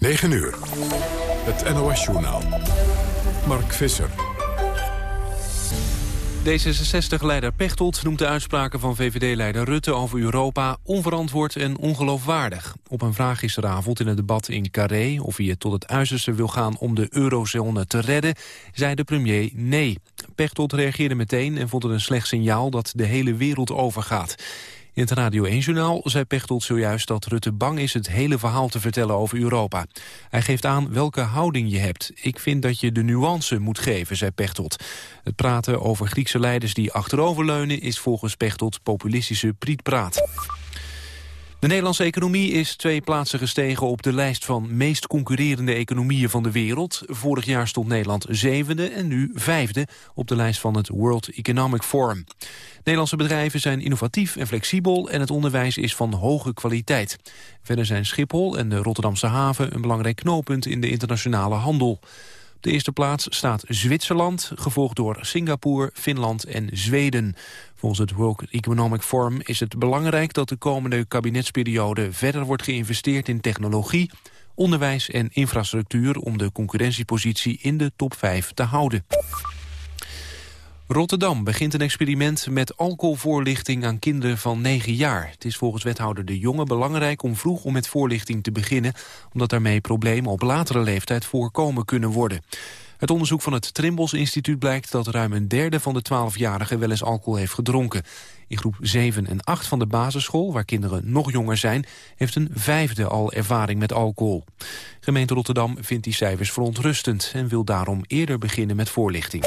9 uur. Het NOS-journaal. Mark Visser. D66-leider Pechtold noemt de uitspraken van VVD-leider Rutte over Europa onverantwoord en ongeloofwaardig. Op een vraag gisteravond in het debat in Carré of hij tot het uiterste wil gaan om de eurozone te redden, zei de premier nee. Pechtold reageerde meteen en vond het een slecht signaal dat de hele wereld overgaat. In het Radio 1-journaal zei Pechtold zojuist dat Rutte bang is het hele verhaal te vertellen over Europa. Hij geeft aan welke houding je hebt. Ik vind dat je de nuance moet geven, zei Pechtold. Het praten over Griekse leiders die achteroverleunen is volgens Pechtold populistische prietpraat. De Nederlandse economie is twee plaatsen gestegen op de lijst van meest concurrerende economieën van de wereld. Vorig jaar stond Nederland zevende en nu vijfde op de lijst van het World Economic Forum. Nederlandse bedrijven zijn innovatief en flexibel en het onderwijs is van hoge kwaliteit. Verder zijn Schiphol en de Rotterdamse haven een belangrijk knooppunt in de internationale handel. De eerste plaats staat Zwitserland, gevolgd door Singapore, Finland en Zweden. Volgens het World Economic Forum is het belangrijk dat de komende kabinetsperiode verder wordt geïnvesteerd in technologie, onderwijs en infrastructuur om de concurrentiepositie in de top 5 te houden. Rotterdam begint een experiment met alcoholvoorlichting aan kinderen van 9 jaar. Het is volgens wethouder De Jonge belangrijk om vroeg om met voorlichting te beginnen... omdat daarmee problemen op latere leeftijd voorkomen kunnen worden. Het onderzoek van het Trimbos Instituut blijkt dat ruim een derde van de 12-jarigen wel eens alcohol heeft gedronken. In groep 7 en 8 van de basisschool, waar kinderen nog jonger zijn, heeft een vijfde al ervaring met alcohol. Gemeente Rotterdam vindt die cijfers verontrustend en wil daarom eerder beginnen met voorlichting.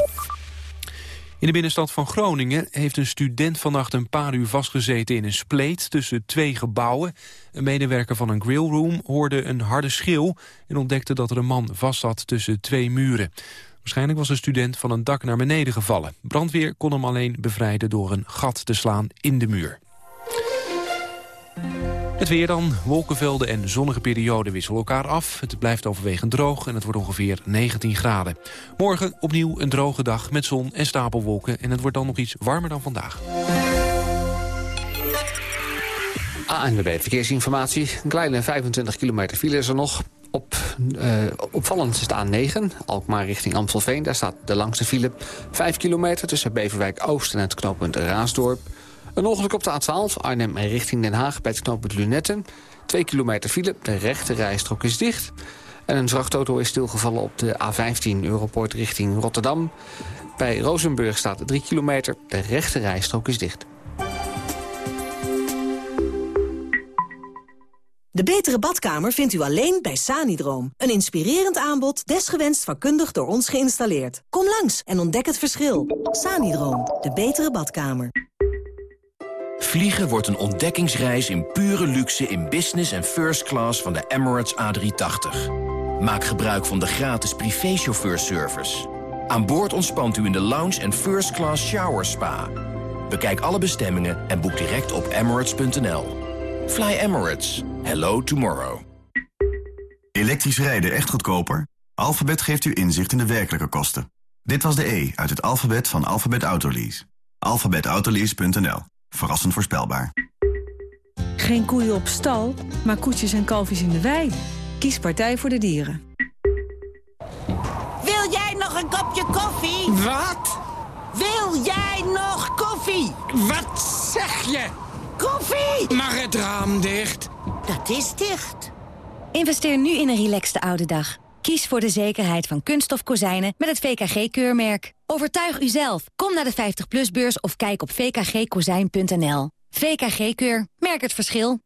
In de binnenstad van Groningen heeft een student vannacht een paar uur vastgezeten in een spleet tussen twee gebouwen. Een medewerker van een grillroom hoorde een harde schreeuw en ontdekte dat er een man vast zat tussen twee muren. Waarschijnlijk was de student van een dak naar beneden gevallen. Brandweer kon hem alleen bevrijden door een gat te slaan in de muur. Het weer dan. Wolkenvelden en zonnige perioden wisselen elkaar af. Het blijft overwegend droog en het wordt ongeveer 19 graden. Morgen opnieuw een droge dag met zon en stapelwolken. En het wordt dan nog iets warmer dan vandaag. ANWB Verkeersinformatie. Een kleine 25 kilometer file is er nog. Op, uh, opvallend is de A9, Alkmaar richting Amstelveen. Daar staat de langste file. 5 kilometer tussen Beverwijk Oost en het knooppunt Raasdorp. Een ongeluk op de A12, Arnhem richting Den Haag bij het knooppunt Lunetten. Twee kilometer file, de rechte rijstrook is dicht. En een vrachtauto is stilgevallen op de A15 Europoort richting Rotterdam. Bij Rozenburg staat 3 kilometer, de rechte rijstrook is dicht. De betere badkamer vindt u alleen bij Sanidroom. Een inspirerend aanbod, desgewenst vakkundig door ons geïnstalleerd. Kom langs en ontdek het verschil. Sanidroom, de betere badkamer. Vliegen wordt een ontdekkingsreis in pure luxe in business en first class van de Emirates A380. Maak gebruik van de gratis privéchauffeurservice. Aan boord ontspant u in de lounge en first class shower spa. Bekijk alle bestemmingen en boek direct op emirates.nl. Fly Emirates. Hello tomorrow. Elektrisch rijden echt goedkoper? Alphabet geeft u inzicht in de werkelijke kosten. Dit was de E uit het alfabet van Alphabet Autolease. alphabetautolease.nl Verrassend voorspelbaar. Geen koeien op stal, maar koetjes en kalfjes in de wei. Kies Partij voor de Dieren. Wil jij nog een kopje koffie? Wat? Wil jij nog koffie? Wat zeg je? Koffie! Mag het raam dicht? Dat is dicht. Investeer nu in een relaxte oude dag. Kies voor de zekerheid van kunststof kozijnen met het VKG-keurmerk. Overtuig uzelf. Kom naar de 50PLUS-beurs of kijk op vkgkozijn.nl. VKG-keur. Merk het verschil.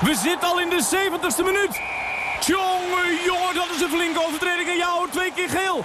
We zitten al in de 70ste minuut. Tjonge, jongen, dat is een flinke overtreding. En jou twee keer geel.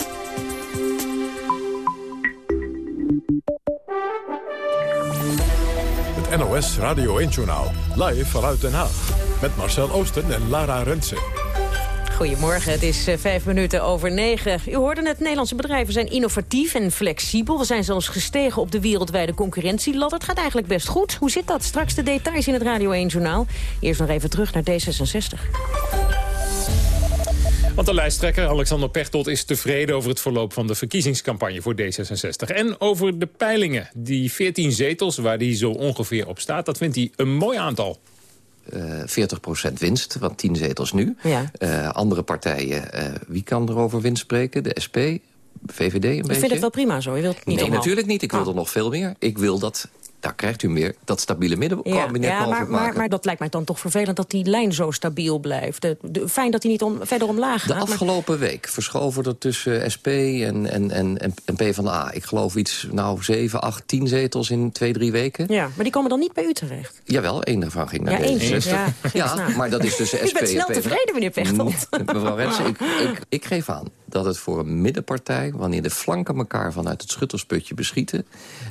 NOS Radio 1-journaal. Live vanuit Den Haag. Met Marcel Oosten en Lara Rensen. Goedemorgen, het is eh, vijf minuten over negen. U hoorde het, Nederlandse bedrijven zijn innovatief en flexibel. We zijn zelfs gestegen op de wereldwijde concurrentieladder. Het gaat eigenlijk best goed. Hoe zit dat? Straks de details in het Radio 1-journaal. Eerst nog even terug naar D66. Want de lijsttrekker Alexander Pechtold is tevreden over het verloop van de verkiezingscampagne voor D66. En over de peilingen. Die 14 zetels waar hij zo ongeveer op staat, dat vindt hij een mooi aantal. Uh, 40% winst, want 10 zetels nu. Ja. Uh, andere partijen, uh, wie kan er over winst spreken? De SP, VVD een beetje? Ik vind het wel prima zo, je wilt niet Nee, omhoog. natuurlijk niet. Ik wil Oh. er nog veel meer. Ik wil dat, daar krijgt u meer, dat stabiele Ja, middenkabinet ja maar, mogelijk maar, maken. maar dat lijkt mij dan toch vervelend dat die lijn zo stabiel blijft. De, de- fijn dat hij niet om, verder omlaag De gaat. maar- afgelopen week verschoven er tussen SP en, en, en, en, en PvdA... ik geloof iets, nou, 7, 8, 10 zetels in twee, drie weken. Ja, maar die komen dan niet bij u terecht. Jawel, één daarvan ging naar Ja, eentje, D66. ja, maar dat is tussen SP U bent en snel PvdA. tevreden, meneer Pechtold. Mm, Mevrouw Rensen, ik, ik, ik geef aan dat het voor een middenpartij... wanneer de flanken elkaar vanuit het schuttersputje beschieten...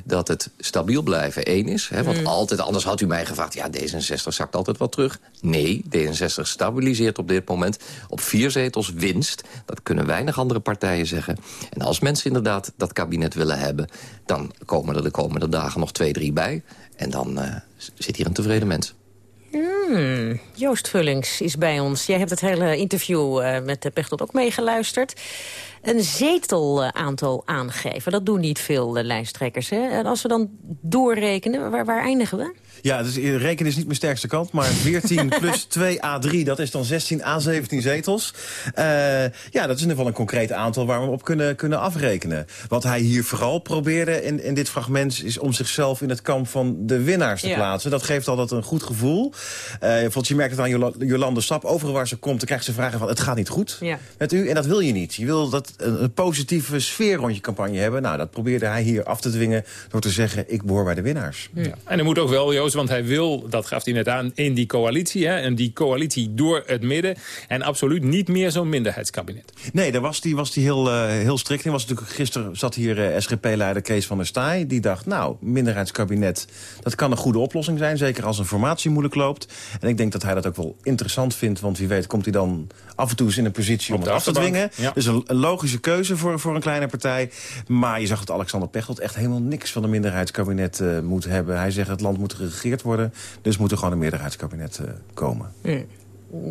dat het stabiel blijven één is. Hè, want Mm. altijd, anders had u mij gevraagd... ja, D66 zakt altijd wat terug. Nee, D66 stabiliseert op dit moment op vier zetels winst. Dat kunnen weinig andere partijen zeggen. En als mensen inderdaad dat kabinet willen hebben... dan komen er de komende dagen nog twee, drie bij. En dan eh, zit hier een tevreden mens. Hmm, Joost Vullings is bij ons. Jij hebt het hele interview eh, met de Pechtold ook meegeluisterd. Een zetelaantal aangeven, dat doen niet veel eh, lijsttrekkers. Hè? En als we dan doorrekenen, waar, waar eindigen we? Ja, dus rekenen is niet mijn sterkste kant. Maar 14 plus 2 A3, dat is dan 16 A17 zetels. Eh, ja, dat is in ieder geval een concreet aantal waar we op kunnen, kunnen afrekenen. Wat hij hier vooral probeerde in, in dit fragment... is om zichzelf in het kamp van de winnaars te Ja. plaatsen. Dat geeft altijd een goed gevoel. Eh bijvoorbeeld, je merkt het aan Jola- Jolande Sap. Overal waar ze komt, dan krijgt ze vragen van... het gaat niet goed Ja. met u. En dat wil je niet. Je wil dat een, een positieve sfeer rond je campagne hebben. Nou, dat probeerde hij hier af te dwingen... door te zeggen, ik behoor bij de winnaars. Ja. En dat moet ook wel, Joost, want hij wil, dat gaf hij net aan, in die coalitie. Hè, en die coalitie door het midden. En absoluut niet meer zo'n minderheidskabinet. Nee, daar was die, was die heel, eh, heel strikt in. Was natuurlijk, gisteren zat hier eh, SGP-leider Kees van der Staaij. Die dacht, nou, minderheidskabinet, dat kan een goede oplossing zijn. Zeker als een formatie moeilijk loopt. En ik denk dat hij dat ook wel interessant vindt. Want wie weet komt hij dan af en toe eens in een positie Op om het af te dwingen. ja. Dus een, een logische keuze voor, voor een kleine partij. Maar je zag dat Alexander Pechtold echt helemaal niks van een minderheidskabinet eh, moet hebben. Hij zegt, het land moet Dus moet er gewoon een meerderheidskabinet eh, komen.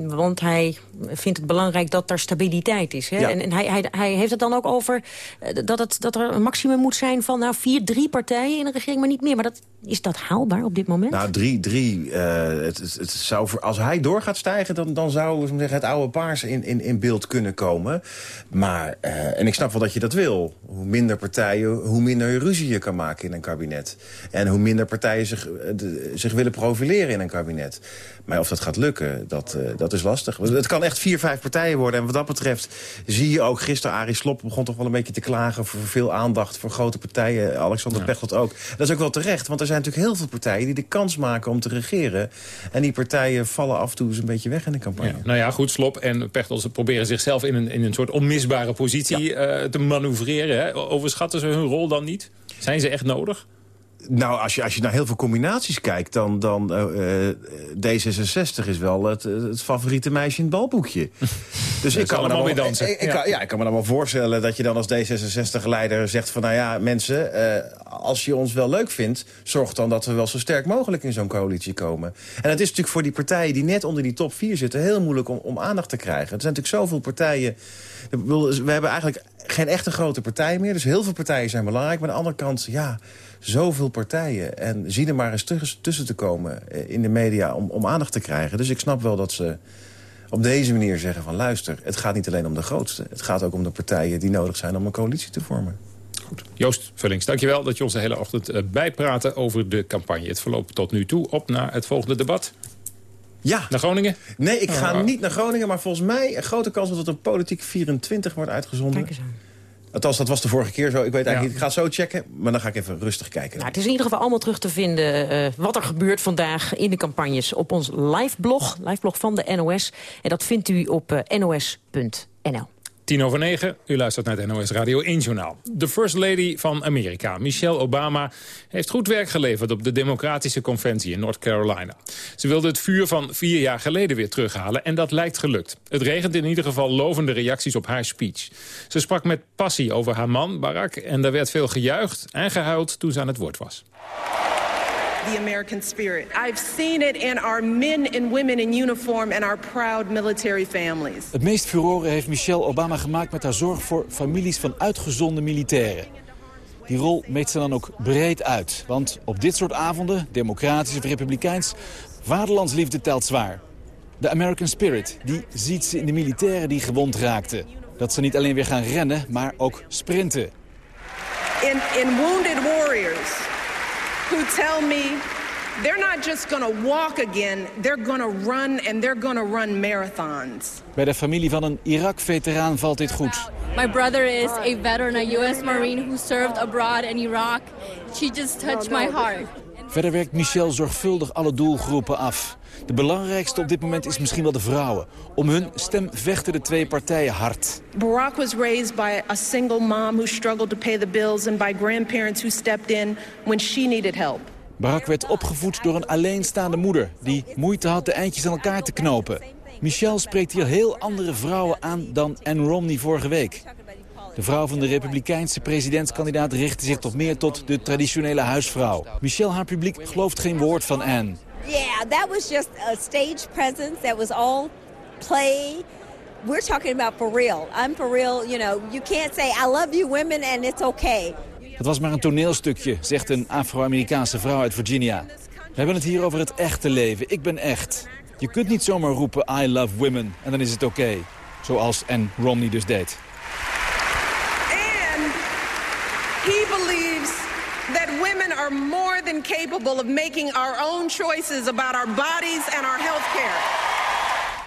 Want hij vindt het belangrijk dat er stabiliteit is. Hè? Ja. En, en hij, hij, hij heeft het dan ook over eh, dat, het, dat er een maximum moet zijn van nou, vier, drie partijen in een regering, maar niet meer. Maar dat, is dat haalbaar op dit moment? Nou, drie, drie. eh, het, het, het zou als hij door gaat stijgen, dan, dan zou zeggen, het oude paars in, in, in beeld kunnen komen. Maar, eh, en ik snap wel dat je dat wil. Hoe minder partijen, hoe minder ruzie je kan maken in een kabinet. En hoe minder partijen zich, de- zich willen profileren in een kabinet. Maar of dat gaat lukken, dat, eh, dat is lastig. Het kan echt vier, vijf partijen worden. En wat dat betreft zie je ook... Gisteren Arie Slob begon toch wel een beetje te klagen... voor veel aandacht voor grote partijen. Alexander Pechtold ook. Dat is ook wel terecht, want er zijn natuurlijk heel veel partijen... die de kans maken om te regeren. En die partijen vallen af en toe eens een beetje weg in de campagne. Ja, nou ja, goed, Slop en Pechtold ze proberen zichzelf in een, in een soort onmisbare positie eh, te manoeuvreren. Hè. Overschatten ze hun rol dan niet? Zijn ze echt nodig? Nou, als je, als je naar heel veel combinaties kijkt... dan, dan eh, eh, D66 is wel het, het favoriete meisje in het balboekje. Dus ze allemaal me dan wel- dansen. Ik, ik Ja. kan, ja, ik kan me dan wel voorstellen dat je dan als D66-leider zegt van... nou ja, mensen, eh, als je ons wel leuk vindt... zorg dan dat we wel zo sterk mogelijk in zo'n coalitie komen. En het is natuurlijk voor die partijen die net onder die top 4 zitten... heel moeilijk om, aandacht te krijgen. Er zijn natuurlijk zoveel partijen... We hebben eigenlijk geen echte grote partij meer. Dus heel veel partijen zijn belangrijk. Maar aan de andere kant, ja, zoveel partijen. En zie er maar eens tussen, tussen te komen eh, in de media om, om aandacht te krijgen. Dus ik snap wel dat ze op deze manier zeggen van... luister, het gaat niet alleen om de grootste. Het gaat ook om de partijen die nodig zijn om een coalitie te vormen. Joost Vullings, dankjewel dat je ons de hele ochtend eh, bijpraten over de campagne. Het verloopt tot nu toe op naar het volgende debat. Ja. Naar Groningen? Nee, ik ga Oh. niet naar Groningen, maar volgens mij een grote kans dat het een politiek 24 wordt uitgezonden. Kijk eens aan. Althans, dat was de vorige keer zo. Ik weet eigenlijk niet. Ik ga het zo checken, maar dan ga ik even rustig kijken. Nou, het is in ieder geval allemaal terug te vinden eh, wat er gebeurt vandaag in de campagnes op ons liveblog, liveblog van de NOS. En dat vindt u op eh, nos.nl. Tien over negen, u luistert naar het NOS Radio 1 Journaal. De First Lady van Amerika, Michelle Obama, heeft goed werk geleverd op de Democratische Conventie in North Carolina. Ze wilde het vuur van vier jaar geleden weer terughalen en dat lijkt gelukt. Het regent in ieder geval lovende reacties op haar speech. Ze sprak met passie over haar man, Barack, en er werd veel gejuicht en gehuild toen ze aan het woord was. The American spirit. I've seen it in our men and women in uniform and our proud military families. Het meest furore heeft Michelle Obama gemaakt met haar zorg voor families van uitgezonde militairen. Die rol meet ze dan ook breed uit. Want op dit soort avonden, democratisch of republikeins, vaderlandsliefde telt zwaar. De American Spirit, die ziet ze in de militairen die gewond raakten. Dat ze niet alleen weer gaan rennen, maar ook sprinten. In, in wounded warriors who tell me they're not just going to walk again, they're going to run and they're going to run marathons. Bij de familie van een Irak-veteraan valt dit goed. My brother is a veteran, a U.S. Marine who served abroad in Iraq. She just touched my heart. Verder werkt Michel zorgvuldig alle doelgroepen af. De belangrijkste op dit moment is misschien wel de vrouwen. Om hun stem vechten de twee partijen hard. Barack was raised by a single mom who struggled to pay the bills and by grandparents who stepped in when she needed help. Barack werd opgevoed door een alleenstaande moeder... die moeite had de eindjes aan elkaar te knopen. Michelle spreekt hier heel andere vrouwen aan dan Ann Romney vorige week. De vrouw van de republikeinse presidentskandidaat richtte zich toch meer tot de traditionele huisvrouw. Michelle, haar publiek, gelooft geen woord van Ann. Yeah, that was just a stage presence. That was all play. We're talking about for real. I'm for real. You know, you can't say I love you women and it's okay. Het was maar een toneelstukje, zegt een Afro-Amerikaanse vrouw uit Virginia. We hebben het hier over het echte leven. Ik ben echt. Je kunt niet zomaar roepen I love women en dan is het oké. Zoals Ann Romney dus deed. And he believes that women are more than capable of making our own choices about our bodies and our health care.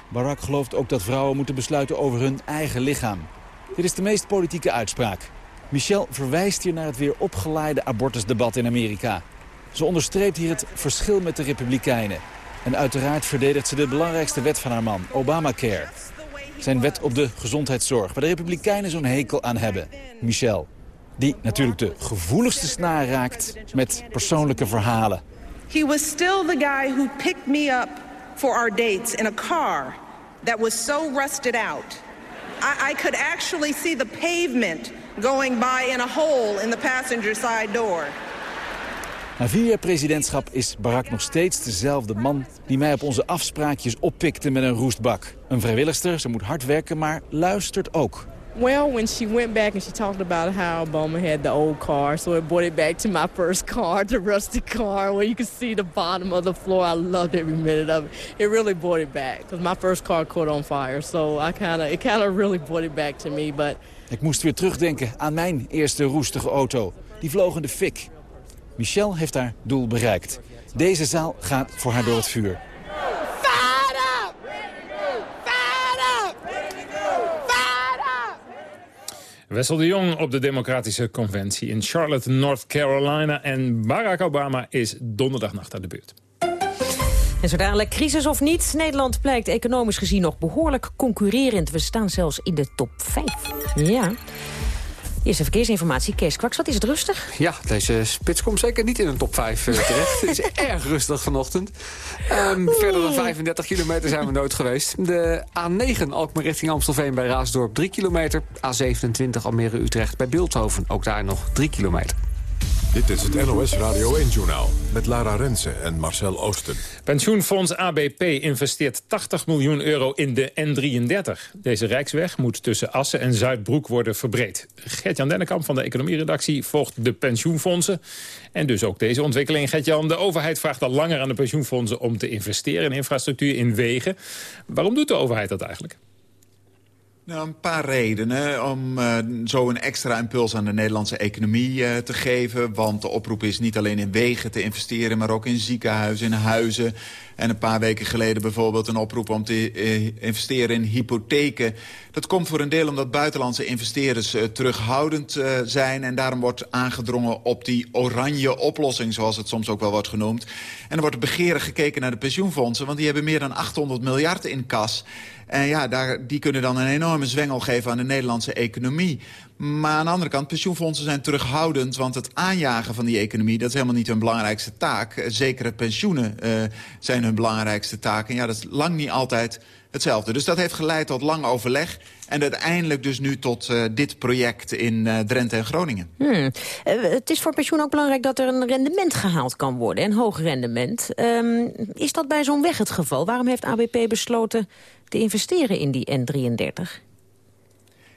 Barack gelooft ook dat vrouwen moeten besluiten over hun eigen lichaam. Dit is de meest politieke uitspraak. Michelle verwijst hier naar het weer opgeleide abortusdebat in Amerika. Ze onderstreept hier het verschil met de Republikeinen. En uiteraard verdedigt ze de belangrijkste wet van haar man, Obamacare. Zijn wet op de gezondheidszorg, waar de Republikeinen zo'n hekel aan hebben. Michelle, die natuurlijk de gevoeligste snaar raakt met persoonlijke verhalen. He was still the guy who picked me up for our dates in a car that was so rusted out. I, I could actually see the pavement going by in a hole in the passenger side door. Na vier jaar presidentschap is Barack nog steeds dezelfde man... die mij op onze afspraakjes oppikte met een roestbak. Een vrijwilligster, ze moet hard werken, maar luistert ook. Well, when she went back and she talked about how Obama had the old car, so it brought it back to my first car, the rusty car, where you could see the bottom of the floor. I loved every minute of it. It really brought it back because my first car caught on fire, so I kind of it kind of really brought it back to me. But Ik moest weer terugdenken aan mijn eerste roestige auto. Die vloog in de fik. Michelle heeft haar doel bereikt. Deze zaal gaat voor haar door het vuur. Fired up! Fired up! Fired up! Wessel de Jong op de Democratische Conventie in Charlotte, North Carolina. En Barack Obama is donderdagnacht aan de beurt. En zo dadelijk, crisis of niet, Nederland blijkt economisch gezien nog behoorlijk concurrerend. We staan zelfs in de top 5. Ja. Eerste verkeersinformatie, Kees Kwaks, wat is het rustig? Ja, deze spits komt zeker niet in een top 5 uh, terecht. het is erg rustig vanochtend. Um, verder dan 35 kilometer zijn we nooit geweest. De A9 Alkmaar richting Amstelveen bij Raasdorp 3 kilometer. A27 Almere-Utrecht bij Beeldhoven, ook daar nog 3 kilometer. Dit is het NOS Radio 1-journaal met Lara Rensen en Marcel Oosten. Pensioenfonds ABP investeert 80 miljoen euro in de N33. Deze rijksweg moet tussen Assen en Zuidbroek worden verbreed. Gert-Jan Dennekamp van de economieredactie volgt de pensioenfondsen. En dus ook deze ontwikkeling. Gert-Jan, de overheid vraagt al langer aan de pensioenfondsen... om te investeren in infrastructuur, in wegen. Waarom doet de overheid dat eigenlijk? Nou, een paar redenen om uh, zo een extra impuls aan de Nederlandse economie uh, te geven. Want de oproep is niet alleen in wegen te investeren... maar ook in ziekenhuizen, in huizen. En een paar weken geleden bijvoorbeeld een oproep om te uh, investeren in hypotheken. Dat komt voor een deel omdat buitenlandse investeerders terughoudend zijn. En daarom wordt aangedrongen op die oranje oplossing... zoals het soms ook wel wordt genoemd. En er wordt begeerig gekeken naar de pensioenfondsen... want die hebben meer dan 800 miljard in kas... En ja, daar, die kunnen dan een enorme zwengel geven aan de Nederlandse economie. Maar aan de andere kant, pensioenfondsen zijn terughoudend... want het aanjagen van die economie, dat is helemaal niet hun belangrijkste taak. Zekere pensioenen uh, zijn hun belangrijkste taak. En ja, dat is lang niet altijd hetzelfde. Dus dat heeft geleid tot lang overleg. En uiteindelijk dus nu tot uh, dit project in Drenthe en Groningen. Hmm. Het is voor pensioen ook belangrijk dat er een rendement gehaald kan worden. Een hoog rendement. Um, is dat bij zo'n weg het geval? Waarom heeft ABP besloten te investeren in die N33?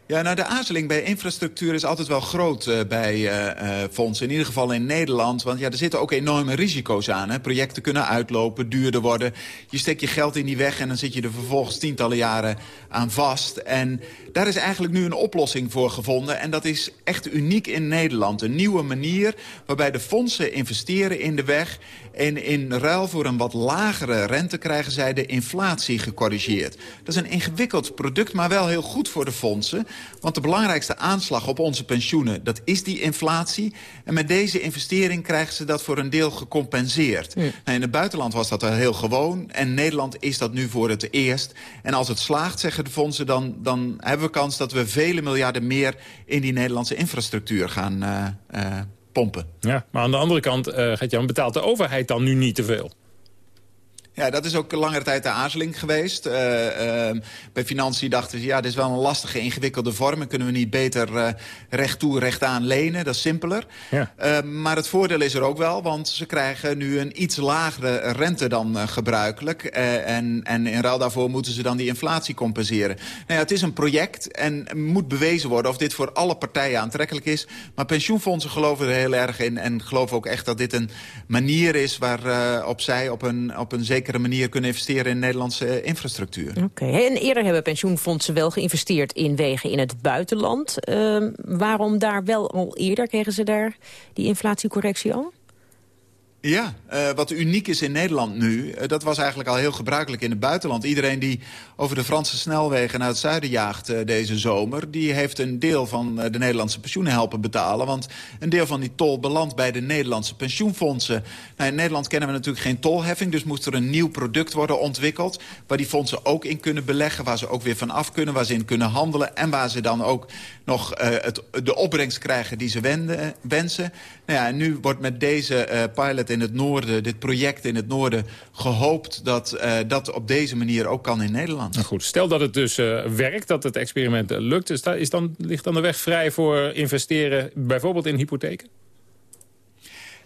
Ja, nou de aarzeling bij infrastructuur is altijd wel groot uh, bij uh, fondsen. In ieder geval in Nederland. Want ja, er zitten ook enorme risico's aan. Hè. Projecten kunnen uitlopen, duurder worden. Je steekt je geld in die weg en dan zit je er vervolgens tientallen jaren aan vast. En daar is eigenlijk nu een oplossing voor gevonden. En dat is echt uniek in Nederland. Een nieuwe manier waarbij de fondsen investeren in de weg... en in ruil voor een wat lagere rente krijgen zij de inflatie gecorrigeerd. Dat is een ingewikkeld product, maar wel heel goed voor de fondsen. Want de belangrijkste aanslag op onze pensioenen, dat is die inflatie. En met deze investering krijgen ze dat voor een deel gecompenseerd. Ja. Nou, in het buitenland was dat heel gewoon. En Nederland is dat nu voor het eerst. En als het slaagt, zeggen de fondsen, dan, dan hebben we kans dat we vele miljarden meer in die Nederlandse infrastructuur gaan uh, uh, pompen. Ja, maar aan de andere kant, uh, Gert-Jan, betaalt de overheid dan nu niet te veel? Ja, dat is ook langere tijd de aarzeling geweest. Uh, uh, bij financiën dachten ze, ja, dit is wel een lastige, ingewikkelde vorm. En kunnen we niet beter uh, recht toe, recht aan lenen. Dat is simpeler. Ja. maar het voordeel is er ook wel, want ze krijgen nu een iets lagere rente dan gebruikelijk. en, en in ruil daarvoor moeten ze dan die inflatie compenseren. Nou ja, het is een project en moet bewezen worden of dit voor alle partijen aantrekkelijk is. Maar pensioenfondsen geloven er heel erg in. En geloven ook echt dat dit een manier is waarop zij op een, op een zekere manier kunnen investeren in Nederlandse infrastructuur. Oké, en eerder hebben pensioenfondsen wel geïnvesteerd in wegen in het buitenland. Uh, waarom daar wel al eerder kregen ze daar die inflatiecorrectie al? Ja, uh, wat uniek is in Nederland nu, uh, dat was eigenlijk al heel gebruikelijk in het buitenland. Iedereen die over de Franse snelwegen naar het zuiden jaagt uh, deze zomer... die heeft een deel van de Nederlandse pensioenen helpen betalen. Want een deel van die tol belandt bij de Nederlandse pensioenfondsen. Nou, in Nederland kennen we natuurlijk geen tolheffing... dus moest er een nieuw product worden ontwikkeld... waar die fondsen ook in kunnen beleggen, waar ze ook weer van af kunnen... waar ze in kunnen handelen en waar ze dan ook nog het, de opbrengst krijgen die ze wenden, wensen. Nou ja, en nu wordt met deze pilot in het noorden, dit project in het noorden... gehoopt dat uh, dat op deze manier ook kan in Nederland. Nou goed, stel dat het dus uh, werkt, dat het experiment uh, lukt... Is, is dan, ligt dan de weg vrij voor investeren bijvoorbeeld in hypotheken?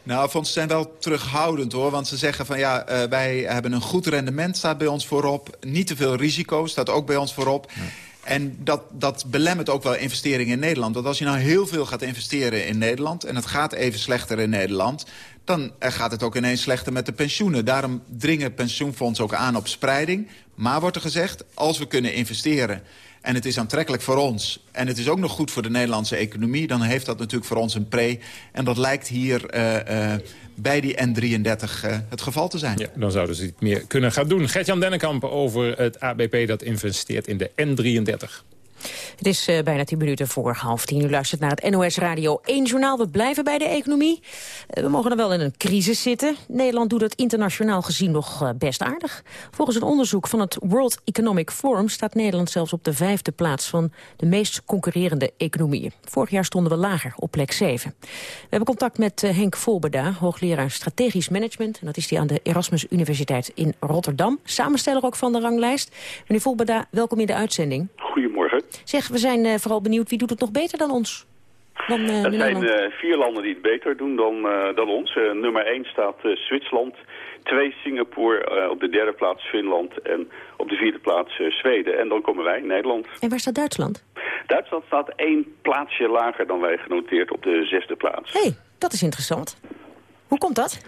Nou, fondsen zijn wel terughoudend hoor. Want ze zeggen van ja, uh, wij hebben een goed rendement, staat bij ons voorop. Niet te veel risico, staat ook bij ons voorop. Ja. En dat, dat belemmert ook wel investeringen in Nederland. Want als je nou heel veel gaat investeren in Nederland... en het gaat even slechter in Nederland... dan gaat het ook ineens slechter met de pensioenen. Daarom dringen pensioenfondsen ook aan op spreiding. Maar wordt er gezegd, als we kunnen investeren... en het is aantrekkelijk voor ons... en het is ook nog goed voor de Nederlandse economie... dan heeft dat natuurlijk voor ons een pre. En dat lijkt hier uh, uh, bij die N33 uh, het geval te zijn. Ja, dan zouden ze het meer kunnen gaan doen. Gert-Jan Dennekamp over het ABP dat investeert in de N33. Het is uh, bijna tien minuten voor half tien. U luistert naar het NOS Radio 1 journaal. We blijven bij de economie. Uh, we mogen er wel in een crisis zitten. Nederland doet het internationaal gezien nog uh, best aardig. Volgens een onderzoek van het World Economic Forum... staat Nederland zelfs op de vijfde plaats van de meest concurrerende economieën. Vorig jaar stonden we lager, op plek 7. We hebben contact met Henk Volberda, hoogleraar strategisch management. En dat is die aan de Erasmus Universiteit in Rotterdam. Samensteller ook van de ranglijst. Meneer Volberda, welkom in de uitzending. Goedemorgen. Zeg, we zijn uh, vooral benieuwd, wie doet het nog beter dan ons? Dan, uh, er zijn uh, vier landen die het beter doen dan, dan ons. nummer 1 staat Zwitserland, twee Singapore, op de derde plaats Finland en op de vierde plaats Zweden. En dan komen wij, Nederland. En waar staat Duitsland? Duitsland staat één plaatsje lager dan wij genoteerd op de zesde plaats. Hé, hey, dat is interessant. Hoe komt dat?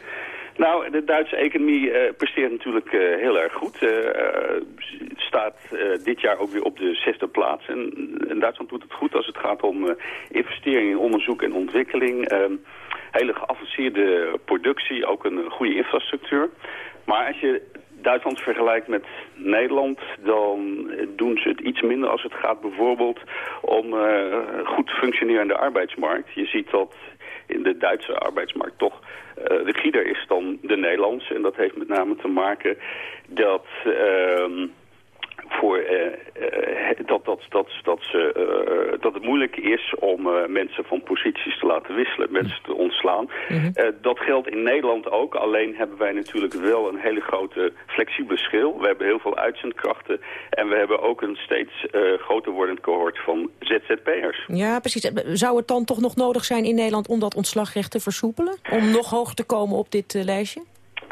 Nou, de Duitse economie uh, presteert natuurlijk uh, heel erg goed. Uh, staat dit jaar ook weer op de zesde plaats. En, Duitsland doet het goed als het gaat om investeringen in onderzoek en ontwikkeling. Ehm, hele geavanceerde productie, ook een goede infrastructuur. Maar als je Duitsland vergelijkt met Nederland, dan doen ze het iets minder als het gaat bijvoorbeeld om goed functionerende arbeidsmarkt. Je ziet dat in de Duitse arbeidsmarkt toch uh, rigider is dan de Nederlandse. En dat heeft met name te maken dat... Uh, voor, uh, dat, dat, dat, dat, ze, uh, dat het moeilijk is om mensen van posities te laten wisselen, mensen te ontslaan. Mm dat geldt in Nederland ook, alleen hebben wij natuurlijk wel een hele grote flexibele schil. We hebben heel veel uitzendkrachten en we hebben ook een steeds groter wordend cohort van ZZP'ers. Ja, precies. Zou het dan toch nog nodig zijn in Nederland om dat ontslagrecht te versoepelen? Om nog hoger te komen op dit lijstje?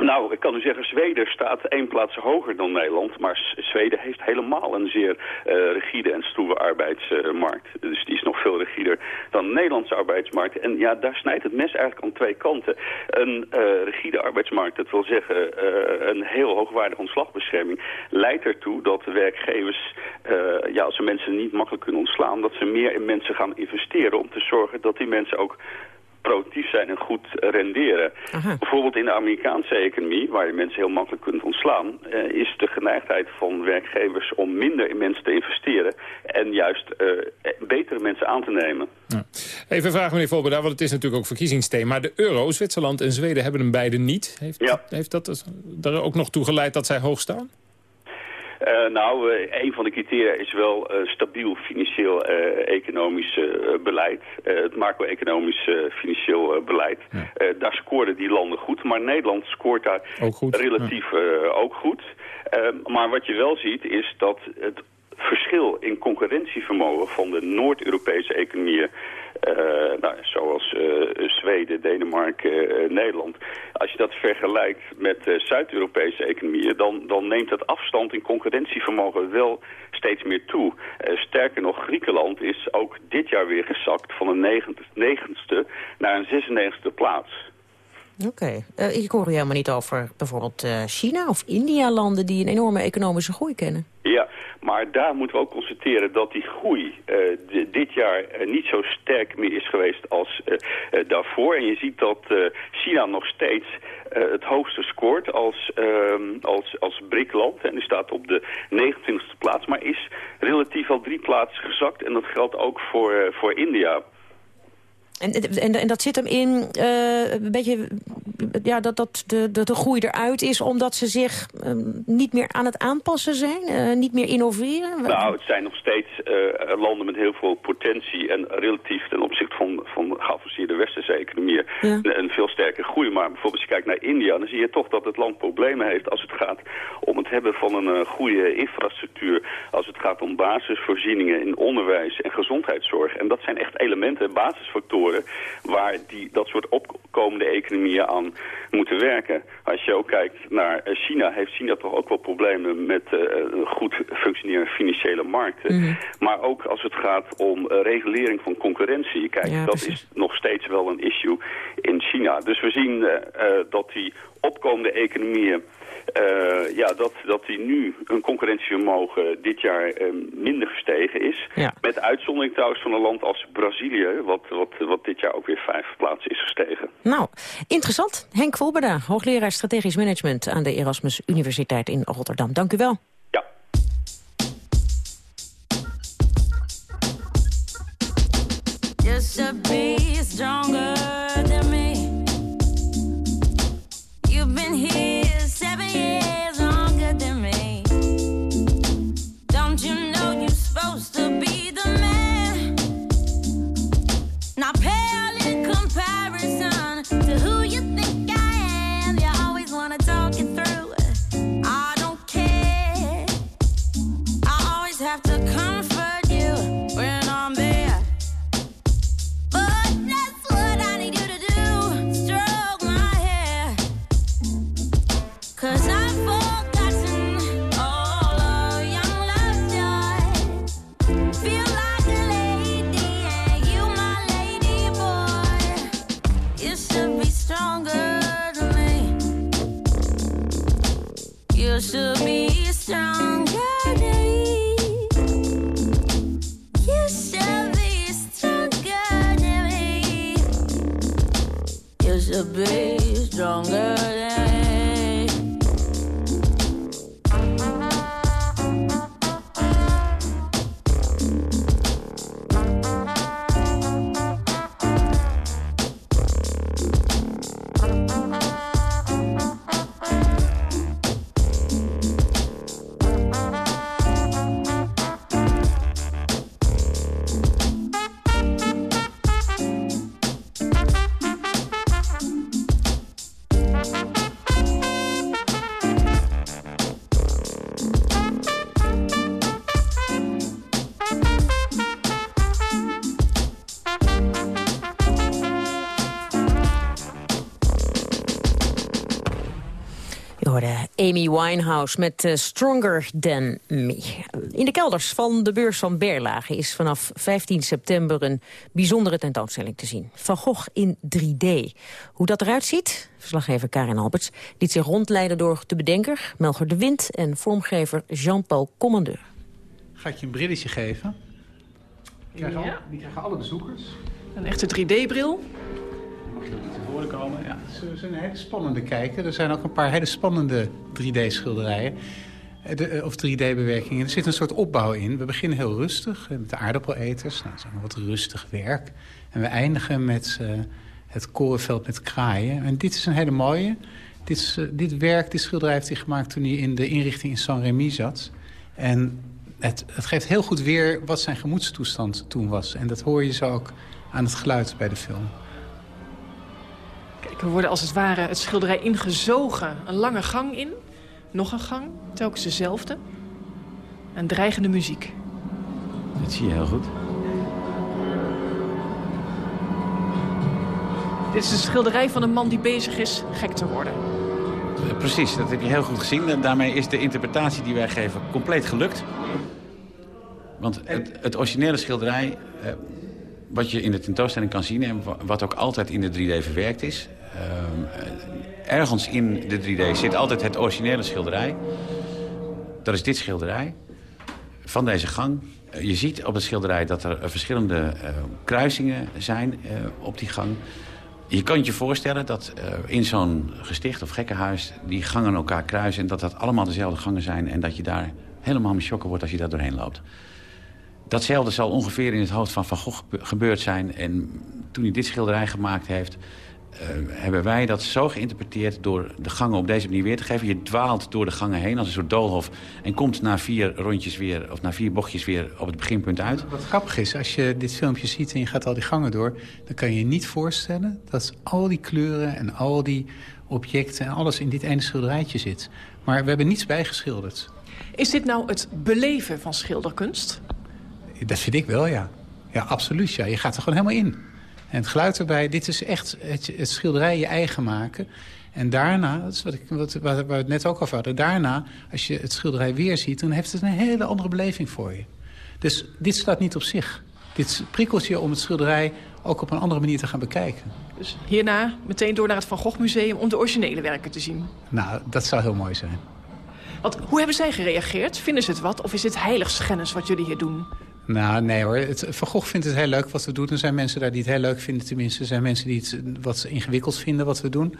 Nou, ik kan u zeggen, Zweden staat één plaats hoger dan Nederland. Maar Zweden heeft helemaal een zeer uh, rigide en stroeve arbeidsmarkt. dus die is nog veel rigider dan de Nederlandse arbeidsmarkt. En ja, daar snijdt het mes eigenlijk aan twee kanten. Een uh, rigide arbeidsmarkt, dat wil zeggen uh, een heel hoogwaardige ontslagbescherming... leidt ertoe dat werkgevers, ja, als ze mensen niet makkelijk kunnen ontslaan... dat ze meer in mensen gaan investeren om te zorgen dat die mensen ook productief zijn en goed renderen. Bijvoorbeeld in de Amerikaanse economie, waar je mensen heel makkelijk kunt ontslaan... Uh, is de geneigdheid van werkgevers om minder in mensen te investeren... en juist uh, betere mensen aan te nemen. Ja. Even een vraag, meneer Volberda, want het is natuurlijk ook verkiezingsthema. De euro, Zwitserland en Zweden hebben hem beide niet. Heeft, ja. heeft dat er ook nog toe geleid dat zij hoog staan? Uh, nou, uh, een van de criteria is wel uh, stabiel financieel-economisch beleid. het macro-economisch financieel beleid. Ja. daar scoren die landen goed, maar Nederland scoort daar ook goed. relatief ja. ook goed. maar wat je wel ziet is dat het verschil in concurrentievermogen van de Noord-Europese economieën nou, zoals uh, Zweden, Denemarken, uh, Nederland. Als je dat vergelijkt met Zuid-Europese economieën... Dan, dan neemt het afstand in concurrentievermogen wel steeds meer toe. sterker nog, Griekenland is ook dit jaar weer gezakt van een negentigste naar een 96e plaats. Oké. Okay. ik hoor u helemaal niet over bijvoorbeeld China of India-landen... die een enorme economische groei kennen. Ja, maar daar moeten we ook constateren dat die groei uh, dit jaar uh, niet zo sterk meer is geweest als uh, daarvoor. En je ziet dat China nog steeds het hoogste scoort als, ehm, als, als BRIC-land. En die staat op de 29e plaats, maar is relatief al drie plaatsen gezakt. En dat geldt ook voor, voor India. En, en, dat zit hem in een beetje ja, dat, dat de, de, groei eruit is... omdat ze zich uh, niet meer aan het aanpassen zijn? Uh, niet meer innoveren? Nou, het zijn nog steeds landen met heel veel potentie... en relatief ten opzichte van, van geavanceerde westerse economieën... Ja. Een, veel sterke groei. Maar bijvoorbeeld als je kijkt naar India... dan zie je toch dat het land problemen heeft als het gaat om het hebben van een goede infrastructuur... als het gaat om basisvoorzieningen in onderwijs en gezondheidszorg. En dat zijn echt elementen, basisfactoren waar die, dat soort opkomende economieën aan moeten werken. Als je ook kijkt naar eh, China, heeft China toch ook wel problemen met uh, goed functionerende financiële markten. Mhm. Maar ook als het gaat om uh, regulering van concurrentie. Kijk, dat is nog steeds wel een issue in China. Dus we zien dat die opkomende economieën uh, ja, dat, dat die nu een concurrentievermogen dit jaar uh, minder gestegen is. Ja. Met uitzondering trouwens van een land als Brazilië, wat, wat, wat dit jaar ook weer vijf plaatsen is gestegen. Nou, interessant. Henk Volberda, hoogleraar strategisch management aan de Erasmus Universiteit in Rotterdam. Dank u wel. Ja. Just to be stronger than me. You've been here. should be Amy Winehouse met eh, Stronger Than Me. In de kelders van de beurs van Berlage is vanaf 15 september een bijzondere tentoonstelling te zien. Van Gogh in 3D. Hoe dat eruit ziet? Verslaggever Karin Alberts liet zich rondleiden door de bedenker Melger de Wind en vormgever Jean-Paul Commandeur. Ga ik je een brilletje geven? Die krijgen, Ja. al- die krijgen alle bezoekers. Een echte 3D-bril. Ja, ze zijn hele spannende kijken. Er zijn ook een paar hele spannende 3D-schilderijen. Eh, de- eh, Of 3D-bewerkingen. Er zit een soort opbouw in. We beginnen heel rustig eh, met de aardappeleters. Nou, dat is wat rustig werk. En we eindigen met het korenveld met kraaien. En dit is een hele mooie. Dit, is, dit werk, dit schilderij heeft hij gemaakt toen hij in de inrichting in Saint-Rémy zat. En het, het geeft heel goed weer wat zijn gemoedstoestand toen was. En dat hoor je zo ook aan het geluid bij de film. Kijk, we worden als het ware het schilderij ingezogen. Een lange gang in. Nog een gang. Telkens dezelfde. En dreigende muziek. Dat zie je heel goed. Dit is een schilderij van een man die bezig is gek te worden. Eh, Precies, dat heb je heel goed gezien. En daarmee is de interpretatie die wij geven compleet gelukt. Want het, het originele schilderij, eh, wat je in de tentoonstelling kan zien... en wa- wat ook altijd in de 3D verwerkt is... eh, ergens in de 3D zit altijd het originele schilderij. Dat is dit schilderij van deze gang. Eh, Je ziet op het schilderij dat er eh, verschillende eh, kruisingen zijn op die gang. Je kan je voorstellen dat in zo'n gesticht of gekkenhuis... die gangen elkaar kruisen en dat dat allemaal dezelfde gangen zijn... en dat je daar helemaal met wordt als je daar doorheen loopt. Datzelfde zal ongeveer in het hoofd van Van Gogh gebe- gebeurd zijn. En toen hij dit schilderij gemaakt heeft... eh, hebben wij dat zo geïnterpreteerd door de gangen op deze manier weer te geven. Je dwaalt door de gangen heen als een soort doolhof... en komt na vier rondjes weer, of na vier bochtjes weer op het beginpunt uit. Wat grappig is, als je dit filmpje ziet en je gaat al die gangen door... dan kan je je niet voorstellen dat al die kleuren en al die objecten... en alles in dit ene schilderijtje zit. Maar we hebben niets bijgeschilderd. Is dit nou het beleven van schilderkunst? Dat vind ik wel, ja. Ja, absoluut. Ja. Je gaat er gewoon helemaal in. En het geluid erbij, dit is echt het, het schilderij je eigen maken. En daarna, dat is wat ik, wat, waar waar we het net ook over hadden... daarna, als je het schilderij weer ziet... dan heeft het een hele andere beleving voor je. Dus dit staat niet op zich. Dit prikkelt je om het schilderij ook op een andere manier te gaan bekijken. Dus hierna meteen door naar het Van Gogh Museum om de originele werken te zien. Nou, dat zou heel mooi zijn. Want hoe hebben zij gereageerd? Vinden ze het wat? Of is dit heiligschennis wat jullie hier doen? Nou, nee hoor. Het, Van Gogh vindt het heel leuk wat we doen. Er zijn mensen daar die het heel leuk vinden tenminste. Er zijn mensen die het wat ingewikkeld vinden wat we doen.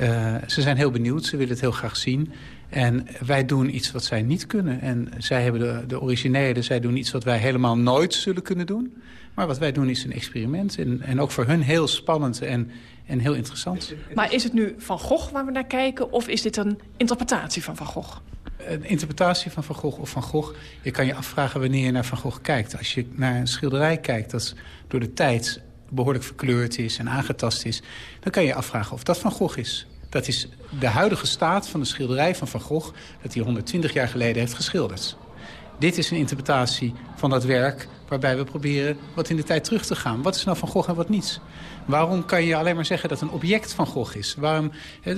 Uh, ze zijn heel benieuwd. Ze willen het heel graag zien. En wij doen iets wat zij niet kunnen. En zij hebben de, de originele. Zij doen iets wat wij helemaal nooit zullen kunnen doen. Maar wat wij doen is een experiment. En, en ook voor hun heel spannend en, en heel interessant. Maar is het nu Van Gogh waar we naar kijken? Of is dit een interpretatie van Van Gogh? Een interpretatie van Van Gogh of Van Gogh... je kan je afvragen wanneer je naar Van Gogh kijkt. Als je naar een schilderij kijkt dat door de tijd behoorlijk verkleurd is en aangetast is... dan kan je je afvragen of dat Van Gogh is. Dat is de huidige staat van de schilderij van Van Gogh... dat hij 120 jaar geleden heeft geschilderd. Dit is een interpretatie van dat werk waarbij we proberen wat in de tijd terug te gaan. Wat is nou Van Gogh en wat niet? Waarom kan je alleen maar zeggen dat een object van Gogh is? Waarom,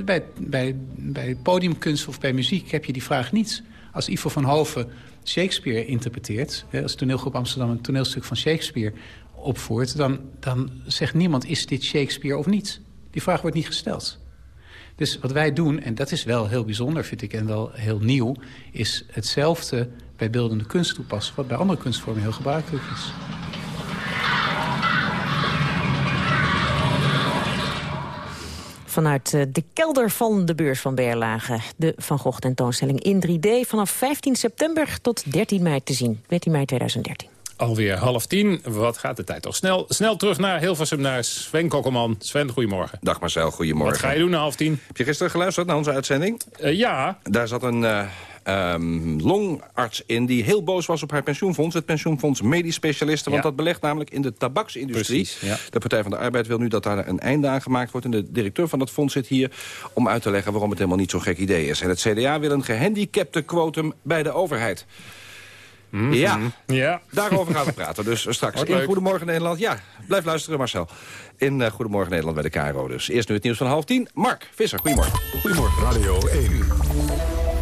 bij, bij, bij podiumkunst of bij muziek heb je die vraag niet. Als Ivo van Hoven Shakespeare interpreteert... als toneelgroep Amsterdam een toneelstuk van Shakespeare opvoert... Dan, dan zegt niemand, is dit Shakespeare of niet? Die vraag wordt niet gesteld. Dus wat wij doen, en dat is wel heel bijzonder, vind ik, en wel heel nieuw... is hetzelfde bij beeldende kunst toepassen... wat bij andere kunstvormen heel gebruikelijk is. Vanuit eh, de kelder van de beurs van Berlage. De Van Gogh tentoonstelling in 3D vanaf 15 september tot 13 mei te zien. 13 mei 2013. Alweer half tien. Wat gaat de tijd toch snel? Snel terug naar Hilversum, naar Sven Kokkelman. Sven, goedemorgen. Dag Marcel, goedemorgen. Wat ga je doen na half tien? Heb je gisteren geluisterd naar onze uitzending? Uh, ja. Daar zat een uh, um, longarts in die heel boos was op haar pensioenfonds. Het pensioenfonds medisch specialisten. Want Ja. dat belegt namelijk in de tabaksindustrie. Precies, ja. De Partij van de Arbeid wil nu dat daar een einde aan gemaakt wordt. En de directeur van dat fonds zit hier om uit te leggen... waarom het helemaal niet zo'n gek idee is. En het CDA wil een gehandicapte quotum bij de overheid. Ja, ja, daarover gaan we praten. Dus straks Wordt in leuk. Goedemorgen Nederland. Ja, blijf luisteren Marcel. In eh, Goedemorgen Nederland bij de KRO dus. Eerst nu het nieuws van half tien. Mark Visser, goedemorgen. Goedemorgen. Radio 1.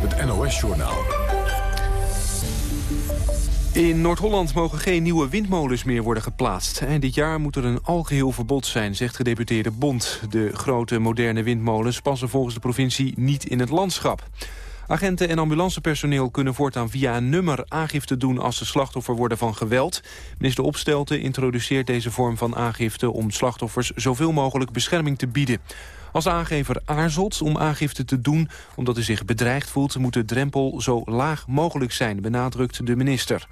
Het NOS-journaal. In Noord-Holland mogen geen nieuwe windmolens meer worden geplaatst. Eind dit jaar moet er een algeheel verbod zijn, zegt gedeputeerde Bond. De grote moderne windmolens passen volgens de provincie niet in het landschap. Agenten en ambulancepersoneel kunnen voortaan via een nummer aangifte doen als ze slachtoffer worden van geweld. Minister Opstelten introduceert deze vorm van aangifte om slachtoffers zoveel mogelijk bescherming te bieden. Als aangever aarzelt om aangifte te doen omdat hij zich bedreigd voelt... moet de drempel zo laag mogelijk zijn, benadrukt de minister.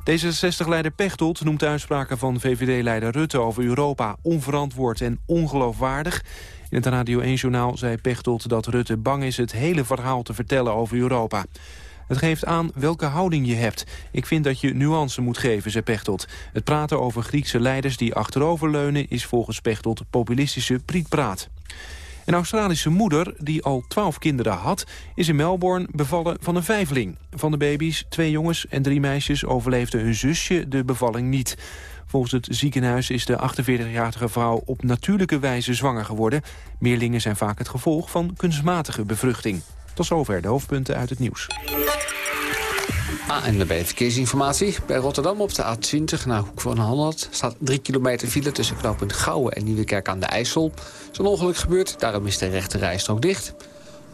D66-leider Pechtold noemt de uitspraken van VVD-leider Rutte over Europa onverantwoord en ongeloofwaardig. In het Radio 1-journaal zei Pechtold dat Rutte bang is het hele verhaal te vertellen over Europa. Het geeft aan welke houding je hebt. Ik vind dat je nuance moet geven, zei Pechtold. Het praten over Griekse leiders die achteroverleunen... is volgens Pechtold populistische prietpraat. Een Australische moeder, die al twaalf kinderen had... is in Melbourne bevallen van een vijfling. Van de baby's, twee jongens en drie meisjes... overleefde hun zusje de bevalling niet. Volgens het ziekenhuis is de 48-jarige vrouw op natuurlijke wijze zwanger geworden. Meerlingen zijn vaak het gevolg van kunstmatige bevruchting. Tot zover de hoofdpunten uit het nieuws. ANWB Verkeersinformatie. Bij Rotterdam op de A20 naar Hoek van Holland... staat 3 kilometer file tussen knooppunt Gouwen en Nieuwekerk aan de IJssel. Zo'n ongeluk gebeurt, daarom is de rechte rijstrook dicht.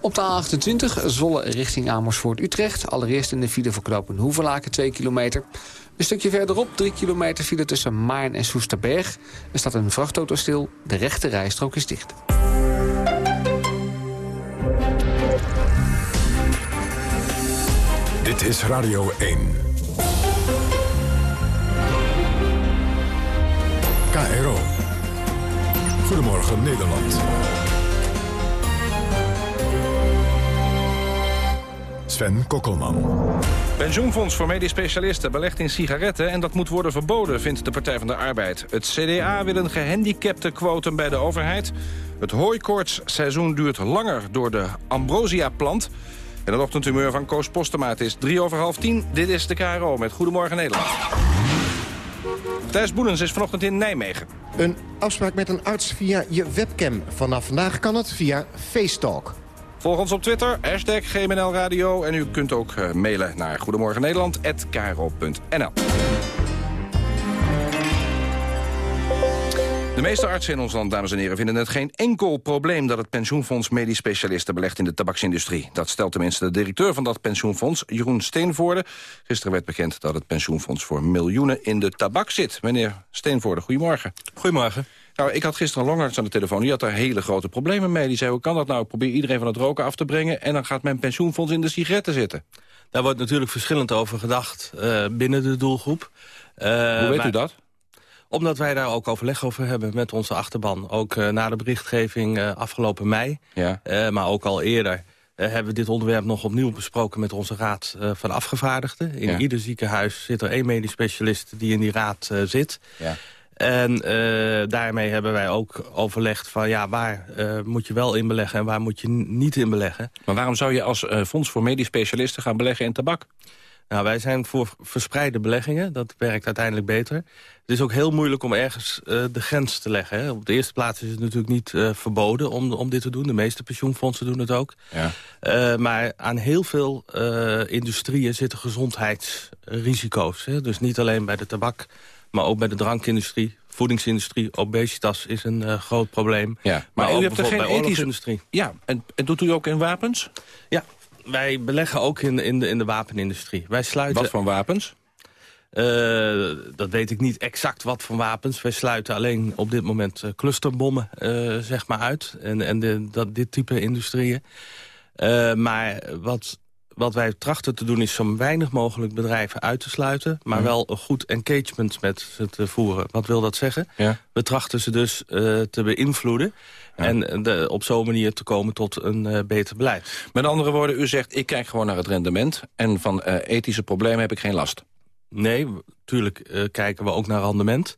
Op de A28 Zwolle richting Amersfoort-Utrecht. Allereerst in de file voor knooppunt Hoevelaken 2 kilometer. Een stukje verderop 3 kilometer file tussen Maarn en Soesterberg. Er staat een vrachtauto stil, de rechte rijstrook is dicht. Dit is Radio 1. KRO. Goedemorgen Nederland. Sven Kokkelman. Pensioenfonds voor medisch specialisten belegt in sigaretten... en dat moet worden verboden, vindt de Partij van de Arbeid. Het CDA wil een gehandicapte quotum bij de overheid. Het hooikoortsseizoen duurt langer door de ambrosia-plant... En het ochtendhumeur van Koos Postema. Het is drie over half tien. Dit is de KRO met Goedemorgen Nederland. Thijs Boelens is vanochtend in Nijmegen. Een afspraak met een arts via je webcam. Vanaf vandaag kan het via FaceTalk. Volg ons op Twitter, hashtag Radio. En u kunt ook eh, mailen naar goedemorgennederland.kro.nl. De meeste artsen in ons land, dames en heren, vinden het geen enkel probleem... dat het pensioenfonds medisch specialisten belegt in de tabaksindustrie. Dat stelt tenminste de directeur van dat pensioenfonds, Jeroen Steenvoorde. Gisteren werd bekend dat het pensioenfonds voor miljoenen in de tabak zit. Meneer Steenvoorde, goedemorgen. Goedemorgen. Nou, ik had gisteren een longarts aan de telefoon. Die had daar hele grote problemen mee. Die zei, hoe kan dat nou? Ik probeer iedereen van het roken af te brengen... en dan gaat mijn pensioenfonds in de sigaretten zitten. Daar wordt natuurlijk verschillend over gedacht uh, binnen de doelgroep. Uh, hoe weet maar... u dat? Omdat wij daar ook overleg over hebben met onze achterban. Ook uh, na de berichtgeving uh, afgelopen mei, ja. uh, maar ook al eerder... Hebben we dit onderwerp nog opnieuw besproken met onze raad van afgevaardigden. In ja. ieder ziekenhuis zit er één medisch specialist die in die raad zit. Ja. En uh, daarmee hebben wij ook overlegd van ja, waar uh, moet je wel in beleggen en waar moet je niet in beleggen. Maar waarom zou je als uh, fonds voor medisch specialisten gaan beleggen in tabak? Nou, wij zijn voor verspreide beleggingen. Dat werkt uiteindelijk beter. Het is ook heel moeilijk om ergens uh, de grens te leggen. Hè. Op de eerste plaats is het natuurlijk niet uh, verboden om, om dit te doen. De meeste pensioenfondsen doen het ook. Ja. Uh, maar aan heel veel industrieën zitten gezondheidsrisico's. Hè. Dus niet alleen bij de tabak, maar ook bij de drankindustrie. Voedingsindustrie, obesitas is een groot probleem. Ja. Maar, maar u hebt er geen ethische... industrie. Ja, en, en doet u ook in wapens? Ja, wij beleggen ook in, in, de, in de wapenindustrie. Wij sluiten... Wat voor wapens? Uh, dat weet ik niet exact wat voor wapens. Wij sluiten alleen op dit moment uh, clusterbommen uh, zeg maar uit. En, en de, dat, dit type industrieën. maar wat, wat wij trachten te doen is zo weinig mogelijk bedrijven uit te sluiten. Maar wel een goed engagement met ze te voeren. Wat wil dat zeggen? Ja. We trachten ze dus te beïnvloeden. En de, op zo'n manier te komen tot een beter beleid. Met andere woorden, u zegt ik kijk gewoon naar het rendement. En van ethische problemen heb ik geen last. Nee, natuurlijk kijken we ook naar rendement.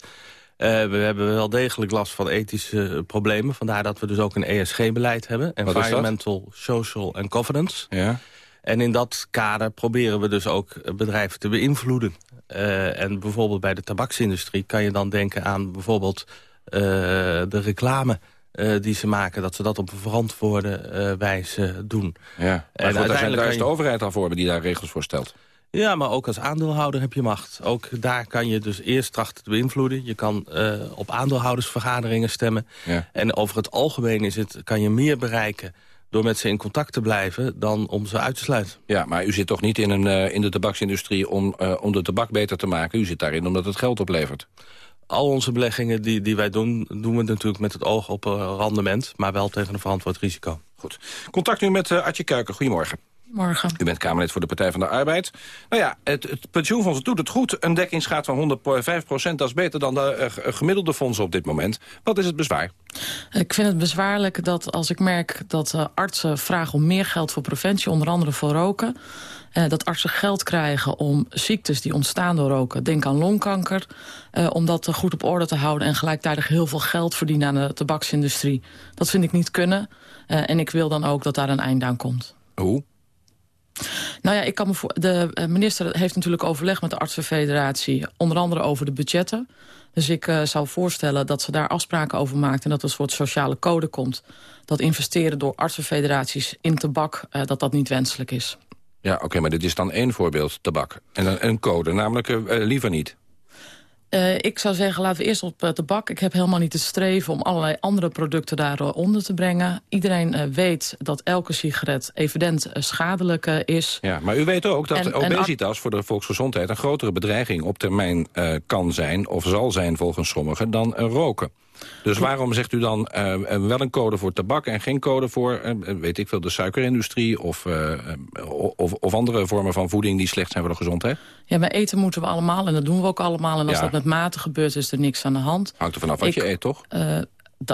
Uh, we hebben wel degelijk last van ethische problemen. Vandaar dat we dus ook een ESG-beleid hebben. Environmental, Social en Governance. Ja. En in dat kader proberen we dus ook bedrijven te beïnvloeden. Uh, en bijvoorbeeld bij de tabaksindustrie kan je dan denken aan bijvoorbeeld de reclame... die ze maken, dat ze dat op een verantwoorde wijze doen. Ja, maar en goed, daar, is de overheid al voor die daar regels voor stelt. Ja, maar ook als aandeelhouder heb je macht. Ook daar kan je dus eerst trachten te beïnvloeden. Je kan uh, op aandeelhoudersvergaderingen stemmen. Ja. En over het algemeen is het, kan je meer bereiken door met ze in contact te blijven dan om ze uit te sluiten. Ja, maar u zit toch niet in, een, uh, in de tabaksindustrie om, uh, om de tabak beter te maken? U zit daarin omdat het geld oplevert. Al onze beleggingen die, die wij doen, doen we natuurlijk met het oog op rendement... maar wel tegen een verantwoord risico. Goed. Contact nu met Artje Kuiken. Goedemorgen. Morgen. U bent Kamerlid voor de Partij van de Arbeid. Nou ja, het, het pensioenfonds doet het goed. Een dekkingsgraad van 105 procent, dat is beter dan de uh, gemiddelde fondsen op dit moment. Wat is het bezwaar? Ik vind het bezwaarlijk dat als ik merk dat uh, artsen vragen om meer geld voor preventie, onder andere voor roken, uh, dat artsen geld krijgen om ziektes die ontstaan door roken, denk aan longkanker, om dat goed op orde te houden en gelijktijdig heel veel geld verdienen aan de tabaksindustrie. Dat vind ik niet kunnen en ik wil dan ook dat daar een eind aan komt. Hoe? Nou ja, ik kan me de minister heeft natuurlijk overleg met de artsenfederatie... onder andere over de budgetten. Dus ik uh, zou voorstellen dat ze daar afspraken over maakt... en dat er een soort sociale code komt. Dat investeren door artsenfederaties in tabak, uh, dat dat niet wenselijk is. Ja, oké, maar dit is dan één voorbeeld, tabak. En een, code, namelijk liever niet. Uh, ik zou zeggen, laten we eerst op uh, tabak. Ik heb helemaal niet te streven om allerlei andere producten daaronder te brengen. Iedereen uh, weet dat elke sigaret evident schadelijk is. Ja, maar u weet ook dat en, obesitas en voor de volksgezondheid... een grotere bedreiging op termijn kan zijn, of zal zijn volgens sommigen, dan roken. Dus waarom zegt u dan uh, wel een code voor tabak en geen code voor, uh, weet ik veel, de suikerindustrie of, uh, of, of, andere vormen van voeding die slecht zijn voor de gezondheid? Ja, maar eten moeten we allemaal en dat doen we ook allemaal. En als ja. dat met mate gebeurt, is er niks aan de hand. Hangt er vanaf wat ik, je eet, toch?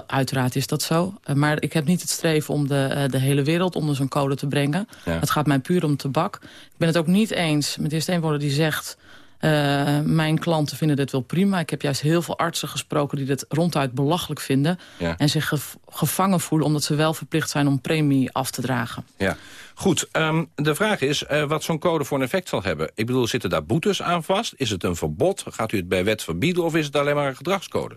Uiteraard is dat zo. Maar ik heb niet het streven om de, de hele wereld onder zo'n code te brengen. Ja. Het gaat mij puur om tabak. Ik ben het ook niet eens met de steenwoorder die zegt... Uh, mijn klanten vinden dit wel prima. Ik heb juist heel veel artsen gesproken die dit ronduit belachelijk vinden. Ja. En zich ge gevangen voelen omdat ze wel verplicht zijn om premie af te dragen. Ja, goed. Um, de vraag is uh, wat zo'n code voor een effect zal hebben. Ik bedoel, zitten daar boetes aan vast? Is het een verbod? Gaat u het bij wet verbieden of is het alleen maar een gedragscode?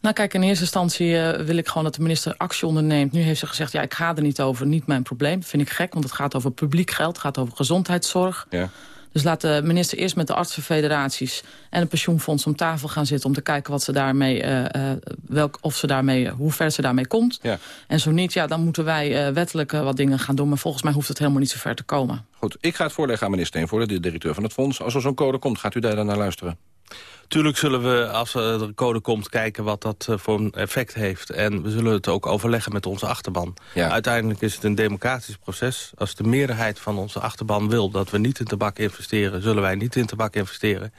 Nou kijk, in eerste instantie uh, wil ik gewoon dat de minister actie onderneemt. Nu heeft ze gezegd, ja, ik ga er niet over, niet mijn probleem. Dat vind ik gek, want het gaat over publiek geld, het gaat over gezondheidszorg. Ja. Dus laat de minister eerst met de artsenfederaties en het pensioenfonds om tafel gaan zitten... om te kijken wat ze daarmee, uh, uh, welk, of ze daarmee, hoe ver ze daarmee komt. Ja. En zo niet, ja, dan moeten wij uh, wettelijk wat dingen gaan doen. Maar volgens mij hoeft het helemaal niet zo ver te komen. Goed, ik ga het voorleggen aan meneer Steenvoorde, de directeur van het fonds. Als er zo'n code komt, gaat u daar dan naar luisteren? Tuurlijk zullen we, als er een code komt, kijken wat dat uh, voor een effect heeft. En we zullen het ook overleggen met onze achterban. Ja. Uiteindelijk is het een democratisch proces. Als de meerderheid van onze achterban wil dat we niet in tabak investeren... zullen wij niet in tabak investeren.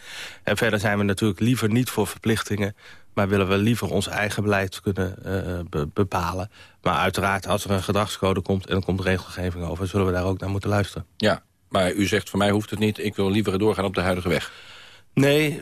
En verder zijn we natuurlijk liever niet voor verplichtingen... maar willen we liever ons eigen beleid kunnen uh, be bepalen. Maar uiteraard, als er een gedragscode komt en er komt regelgeving over... zullen we daar ook naar moeten luisteren. Ja, maar u zegt, voor mij hoeft het niet. Ik wil liever doorgaan op de huidige weg. Nee,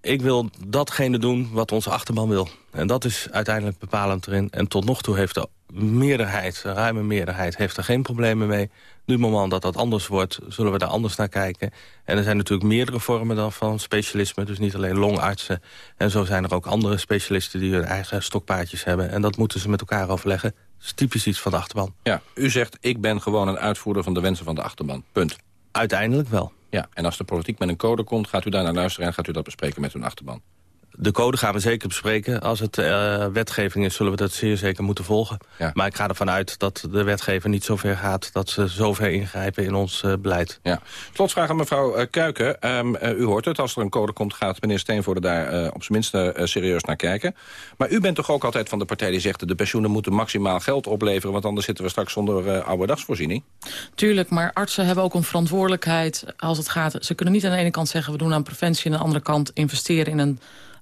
ik wil datgene doen wat onze achterban wil. En dat is uiteindelijk bepalend erin. En tot nog toe heeft de meerderheid, de ruime meerderheid, heeft er geen problemen mee. Nu het moment dat dat anders wordt, zullen we daar anders naar kijken. En er zijn natuurlijk meerdere vormen dan van specialisme. Dus niet alleen longartsen. En zo zijn er ook andere specialisten die hun eigen stokpaardjes hebben. En dat moeten ze met elkaar overleggen. Dat is typisch iets van de achterban. Ja, u zegt, ik ben gewoon een uitvoerder van de wensen van de achterban. Punt. Uiteindelijk wel. Ja, en als de politiek met een code komt, gaat u daar naar luisteren... en gaat u dat bespreken met uw achterban? De code gaan we zeker bespreken. Als het uh, wetgeving is, zullen we dat zeer zeker moeten volgen. Maar ik ga ervan uit dat de wetgever niet zo ver gaat... dat ze zover ingrijpen in ons uh, beleid. Ja. Slotvraag aan mevrouw Kuiken. Um, u hoort het, als er een code komt... gaat meneer Steenvoorde daar op zijn minste serieus naar kijken. Maar u bent toch ook altijd van de partij die zegt... de pensioenen moeten maximaal geld opleveren... want anders zitten we straks zonder oude dagsvoorziening? Tuurlijk, maar artsen hebben ook een verantwoordelijkheid als het gaat. Ze kunnen niet aan de ene kant zeggen... we doen aan preventie... en aan de andere kant investeren in een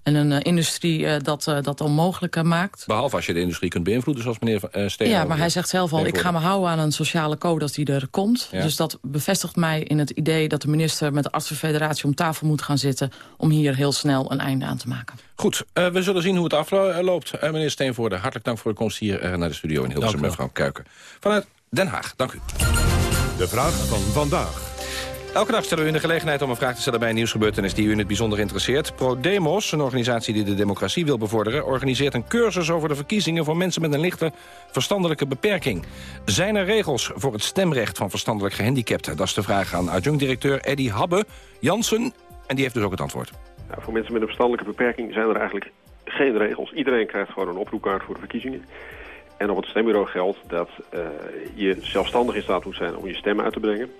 en een uh, industrie uh, dat uh, dat onmogelijk maakt. Behalve als je de industrie kunt beïnvloeden, zoals meneer uh, Steen. Ja, maar hij zegt zelf al, ik ga me houden aan een sociale code als die er komt. Ja. Dus dat bevestigt mij in het idee dat de minister met de artsenfederatie om tafel moet gaan zitten... om hier heel snel een einde aan te maken. Goed, we zullen zien hoe het afloopt. meneer Steenvoorde, hartelijk dank voor uw komst hier naar de studio in Hilversum, mevrouw Kuiken. Vanuit Den Haag, dank u. De vraag van vandaag. Elke dag stellen we u de gelegenheid om een vraag te stellen bij een nieuwsgebeurtenis die u in het bijzonder interesseert. ProDemos, een organisatie die de democratie wil bevorderen, organiseert een cursus over de verkiezingen voor mensen met een lichte verstandelijke beperking. Zijn er regels voor het stemrecht van verstandelijk gehandicapten? Dat is de vraag aan adjunct-directeur Eddy Habbe Jansen. En die heeft dus ook het antwoord. Nou, voor mensen met een verstandelijke beperking zijn er eigenlijk geen regels. Iedereen krijgt gewoon een oproepkaart voor de verkiezingen. En op het stembureau geldt dat uh, je zelfstandig in staat moet zijn om je stem uit te brengen.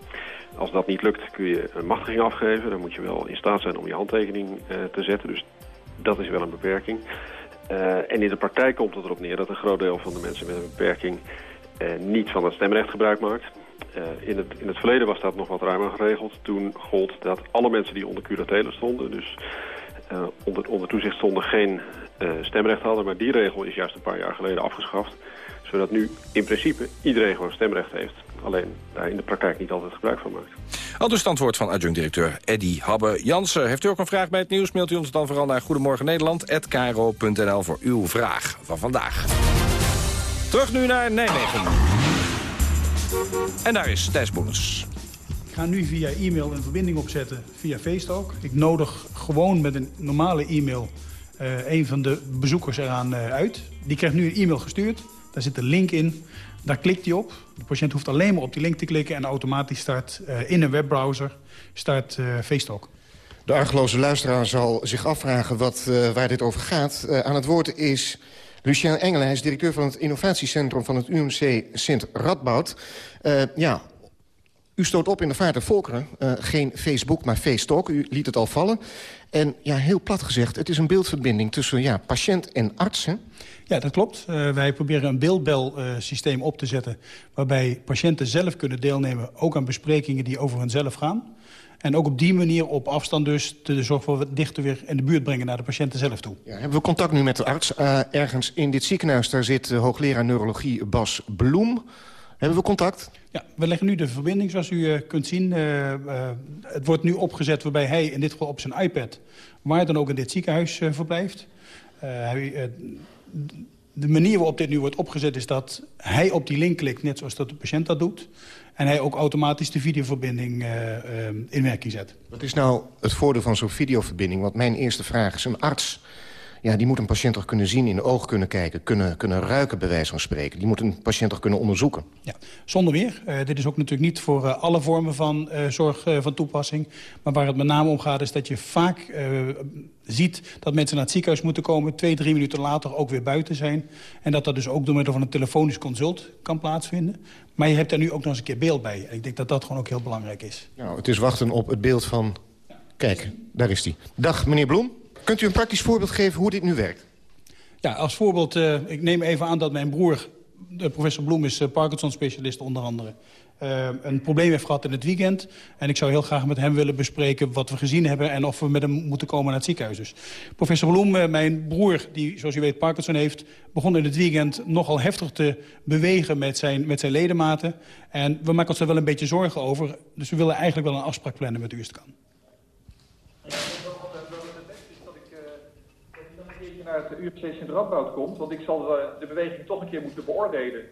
Als dat niet lukt kun je een machtiging afgeven. Dan moet je wel in staat zijn om je handtekening uh, te zetten. Dus dat is wel een beperking. Uh, en in de praktijk komt het erop neer dat een groot deel van de mensen met een beperking uh, niet van het stemrecht gebruik maakt. in, het, in het verleden was dat nog wat ruimer geregeld. Toen gold dat alle mensen die onder curatele stonden, dus onder, onder toezicht stonden, geen stemrecht hadden. Maar die regel is juist een paar jaar geleden afgeschaft zodat nu in principe iedereen gewoon stemrecht heeft. Alleen daar in de praktijk niet altijd gebruik van maakt. Al dus het antwoord van adjunct-directeur Eddy Habbe Jansen. Heeft u ook een vraag bij het nieuws? Mailt u ons dan vooral naar Goedemorgen Nederland@kro.nl voor uw vraag van vandaag. Terug nu naar Nijmegen. En daar is Thijs Boenens. Ik ga nu via e-mail een verbinding opzetten via Facebook. Ik nodig gewoon met een normale e-mail uh, een van de bezoekers eraan uh, uit. Die krijgt nu een e-mail gestuurd. Daar zit een link in. Daar klikt hij op. De patiënt hoeft alleen maar op die link te klikken... en automatisch start uh, in een webbrowser start FaceTalk. De argeloze luisteraar zal zich afvragen wat, waar dit over gaat. Aan het woord is Lucien Engelen. Hij is directeur van het innovatiecentrum van het UMC Sint Radboud. Uh, ja, u stoot op in de vaart der volkeren. Uh, geen Facebook, maar FaceTalk. U liet het al vallen. En ja, heel plat gezegd, het is een beeldverbinding tussen ja, patiënt en arts. Hè? Ja, dat klopt. Uh, wij proberen een beeldbelsysteem uh, op te zetten... waarbij patiënten zelf kunnen deelnemen... ook aan besprekingen die over hunzelf gaan. En ook op die manier op afstand dus de zorg voor dichter weer in de buurt brengen naar de patiënten zelf toe. Ja, hebben we contact nu met de arts? Uh, ergens in dit ziekenhuis, daar zit hoogleraar neurologie Bas Bloem. Hebben we contact? Ja, we leggen nu de verbinding zoals u uh, kunt zien. Uh, uh, het wordt nu opgezet waarbij hij in dit geval op zijn iPad... waar dan ook in dit ziekenhuis verblijft. Hij, de manier waarop dit nu wordt opgezet is dat hij op die link klikt... net zoals dat de patiënt dat doet. En hij ook automatisch de videoverbinding in werking zet. Wat is nou het voordeel van zo'n videoverbinding? Want mijn eerste vraag is, een arts ja, die moet een patiënt toch kunnen zien, in de ogen kunnen kijken... kunnen, kunnen ruiken, bij wijze van spreken. Die moet een patiënt toch kunnen onderzoeken. Ja, zonder meer. Uh, dit is ook natuurlijk niet voor uh, alle vormen van uh, zorg van toepassing. Maar waar het met name om gaat is dat je vaak ziet... dat mensen naar het ziekenhuis moeten komen... twee, drie minuten later ook weer buiten zijn. En dat dat dus ook door middel van een telefonisch consult kan plaatsvinden. Maar je hebt daar nu ook nog eens een keer beeld bij. En ik denk dat dat gewoon ook heel belangrijk is. Nou, het is wachten op het beeld van... Kijk, daar is hij. Dag, meneer Bloem. Kunt u een praktisch voorbeeld geven hoe dit nu werkt? Ja, als voorbeeld, uh, ik neem even aan dat mijn broer... De professor Bloem is uh, Parkinson-specialist onder andere... Uh, een probleem heeft gehad in het weekend. En ik zou heel graag met hem willen bespreken wat we gezien hebben... en of we met hem moeten komen naar het ziekenhuis. Dus professor Bloem, mijn broer, die zoals u weet Parkinson heeft... begon in het weekend nogal heftig te bewegen met zijn, met zijn ledematen. En we maken ons daar wel een beetje zorgen over. Dus we willen eigenlijk wel een afspraak plannen met u als het kan. Naar het UMC Sint-Radboud komt. Want ik zal de, de beweging toch een keer moeten beoordelen.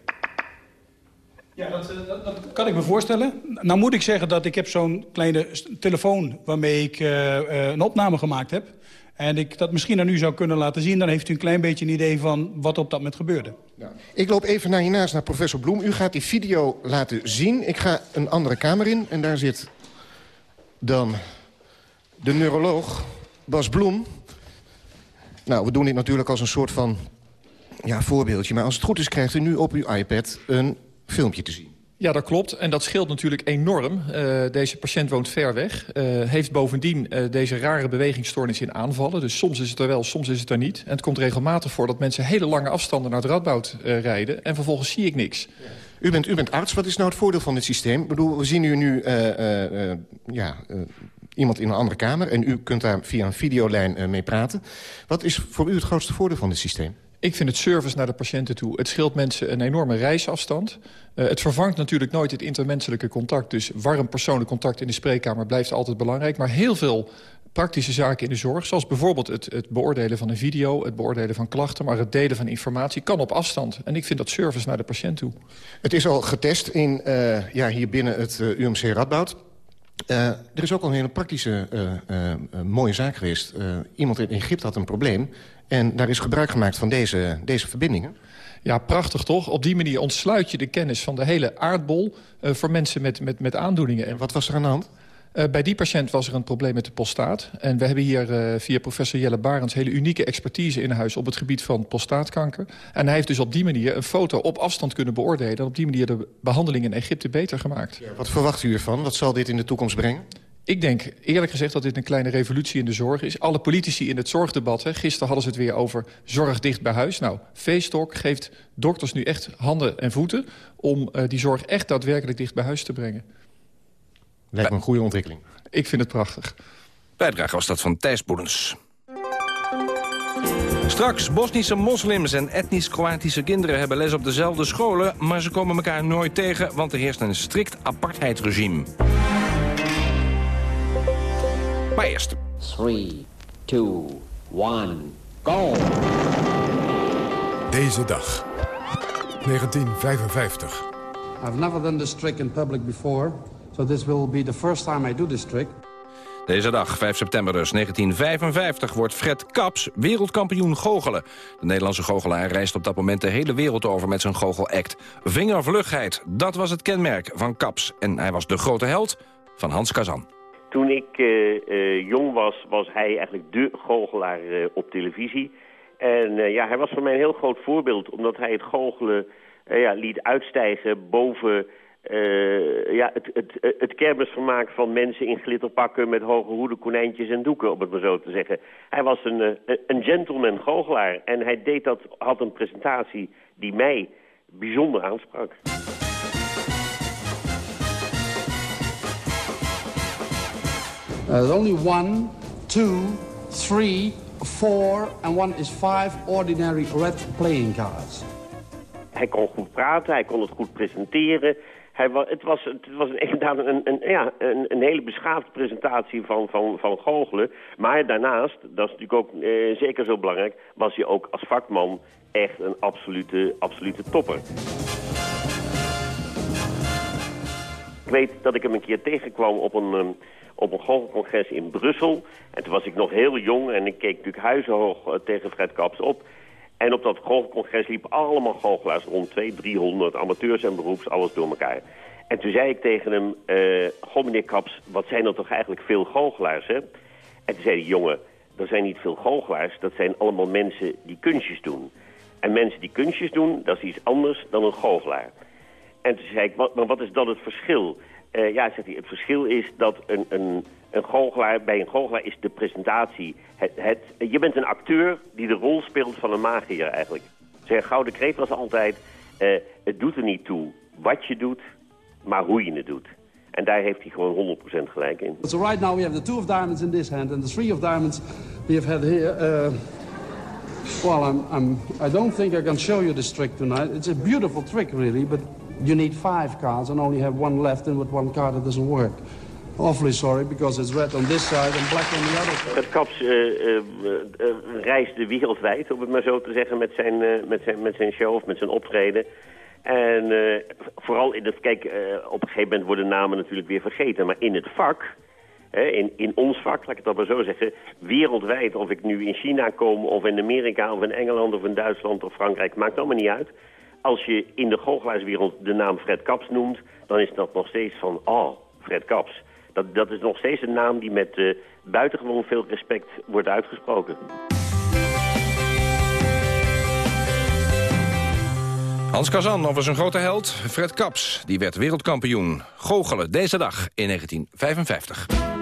Ja, dat, dat, dat, kan ik me voorstellen. Nou moet ik zeggen dat ik heb zo'n kleine telefoon... waarmee ik uh, uh, een opname gemaakt heb. En ik dat misschien aan u zou kunnen laten zien... dan heeft u een klein beetje een idee van wat op dat moment gebeurde. Ja. Ik loop even naar hiernaast naar professor Bloem. U gaat die video laten zien. Ik ga een andere kamer in en daar zit dan de neuroloog Bas Bloem... Nou, we doen dit natuurlijk als een soort van ja, voorbeeldje. Maar als het goed is, krijgt u nu op uw iPad een filmpje te zien. Ja, dat klopt. En dat scheelt natuurlijk enorm. Uh, deze patiënt woont ver weg. Uh, heeft bovendien uh, deze rare bewegingsstoornis in aanvallen. Dus soms is het er wel, soms is het er niet. En het komt regelmatig voor dat mensen hele lange afstanden naar het Radboud rijden. En vervolgens zie ik niks. U bent, u bent arts. Wat is nou het voordeel van dit systeem? Ik bedoel, we zien u nu ja, iemand in een andere kamer... en u kunt daar via een videolijn mee praten. Wat is voor u het grootste voordeel van dit systeem? Ik vind het service naar de patiënten toe. Het scheelt mensen een enorme reisafstand. Uh, het vervangt natuurlijk nooit het intermenselijke contact. Dus warm persoonlijk contact in de spreekkamer blijft altijd belangrijk. Maar heel veel praktische zaken in de zorg... zoals bijvoorbeeld het, het, beoordelen van een video, het beoordelen van klachten... maar het delen van informatie kan op afstand. En ik vind dat service naar de patiënt toe. Het is al getest in, uh, ja, hier binnen het uh, UMC Radboud. Uh, er is ook al een hele praktische mooie zaak geweest. iemand in Egypte had een probleem... En daar is gebruik gemaakt van deze, deze verbindingen. Ja, prachtig toch? Op die manier ontsluit je de kennis van de hele aardbol... Voor mensen met, met, met aandoeningen. En wat was er aan de hand? Uh, bij die patiënt was er een probleem met de prostaat. En we hebben hier uh, via professor Jelle Barends... hele unieke expertise in huis op het gebied van prostaatkanker. En hij heeft dus op die manier een foto op afstand kunnen beoordelen... en op die manier de behandeling in Egypte beter gemaakt. Ja, wat verwacht u ervan? Wat zal dit in de toekomst brengen? Ik denk eerlijk gezegd dat dit een kleine revolutie in de zorg is. Alle politici in het zorgdebat, hè, gisteren hadden ze het weer over zorg dicht bij huis. Nou, Feestok geeft dokters nu echt handen en voeten... om uh, die zorg echt daadwerkelijk dicht bij huis te brengen. Lijkt me een goede ontwikkeling. Ik vind het prachtig. Bijdrage was dat van Thijs Boedens. Straks, Bosnische moslims en etnisch-Kroatische kinderen hebben les op dezelfde scholen... maar ze komen elkaar nooit tegen, want er heerst een strikt apartheidsregime. Maar eerst. 3, 2, 1, go! Deze dag. 1955. I've never done this trick in public before, so this will be the first time I do this trick. Deze dag, 5 september dus, 1955, wordt Fred Kaps wereldkampioen goochelen. De Nederlandse goochelaar reist op dat moment de hele wereld over met zijn goochelact. Vingervlugheid, dat was het kenmerk van Kaps. En hij was de grote held van Hans Kazan. Toen ik uh, uh, jong was, was hij eigenlijk de goochelaar uh, op televisie. En ja, hij was voor mij een heel groot voorbeeld, omdat hij het goochelen ja, liet uitstijgen boven ja, het, het, het kermisvermaak van mensen in glitterpakken met hoge hoeden, konijntjes en doeken, om het maar zo te zeggen. Hij was een, een gentleman goochelaar en hij deed dat, had een presentatie die mij bijzonder aansprak. Uh, there's only one, two, three, four, and one is five ordinary red playing cards. Hij kon goed praten, hij kon het goed presenteren. Hij was, het was, het was inderdaad een, een, ja, een, een hele beschaafde presentatie van, van, van goochelen. Maar daarnaast, dat is natuurlijk ook eh, zeker zo belangrijk... was hij ook als vakman echt een absolute, absolute topper. Ik weet dat ik hem een keer tegenkwam op een, um, op een goochelcongres in Brussel. En toen was ik nog heel jong en ik keek natuurlijk huizenhoog uh, tegen Fred Kaps op. En op dat goochelcongres liepen allemaal goochelaars rond, 200, 300, amateurs en beroeps, alles door elkaar. En toen zei ik tegen hem, uh, goh meneer Kaps, wat zijn er toch eigenlijk veel goochelaars, hè? En toen zei hij, jongen, er zijn niet veel goochelaars, dat zijn allemaal mensen die kunstjes doen. En mensen die kunstjes doen, dat is iets anders dan een goochelaar. En toen zei ik, maar wat is dan het verschil? Uh, ja, zegt hij, het verschil is dat een, een, een goochelaar, bij een goochelaar is de presentatie... Het, je bent een acteur die de rol speelt van een magier eigenlijk. Zijn gouden kreet was altijd, uh, het doet er niet toe wat je doet, maar hoe je het doet. En daar heeft hij gewoon 100% gelijk in. So right now we have the two of diamonds in this hand and the three of diamonds we have had here. Uh, well, I'm, I'm, I don't think I can show you this trick tonight. It's a beautiful trick really, but you need five cards and only have one left, and with one card it doesn't work. Awfully sorry, because it's red on this side and black on the other. Het Kaps uh, uh, uh, reisde wereldwijd, om het maar zo te zeggen, met zijn, met zijn, met zijn show of met zijn optreden. En vooral in het, kijk, op een gegeven moment worden namen natuurlijk weer vergeten, maar in het vak, in, in ons vak, laat ik het dan maar zo zeggen, wereldwijd, of ik nu in China kom, of in Amerika, of in Engeland, of in Duitsland, of Frankrijk, maakt allemaal niet uit als je in de goochelaarswereld de naam Fred Kaps noemt... dan is dat nog steeds van, oh, Fred Kaps. Dat, dat is nog steeds een naam die met eh, buitengewoon veel respect wordt uitgesproken. Hans Kazan over zijn grote held, Fred Kaps. Die werd wereldkampioen. Goochelen deze dag in 1955.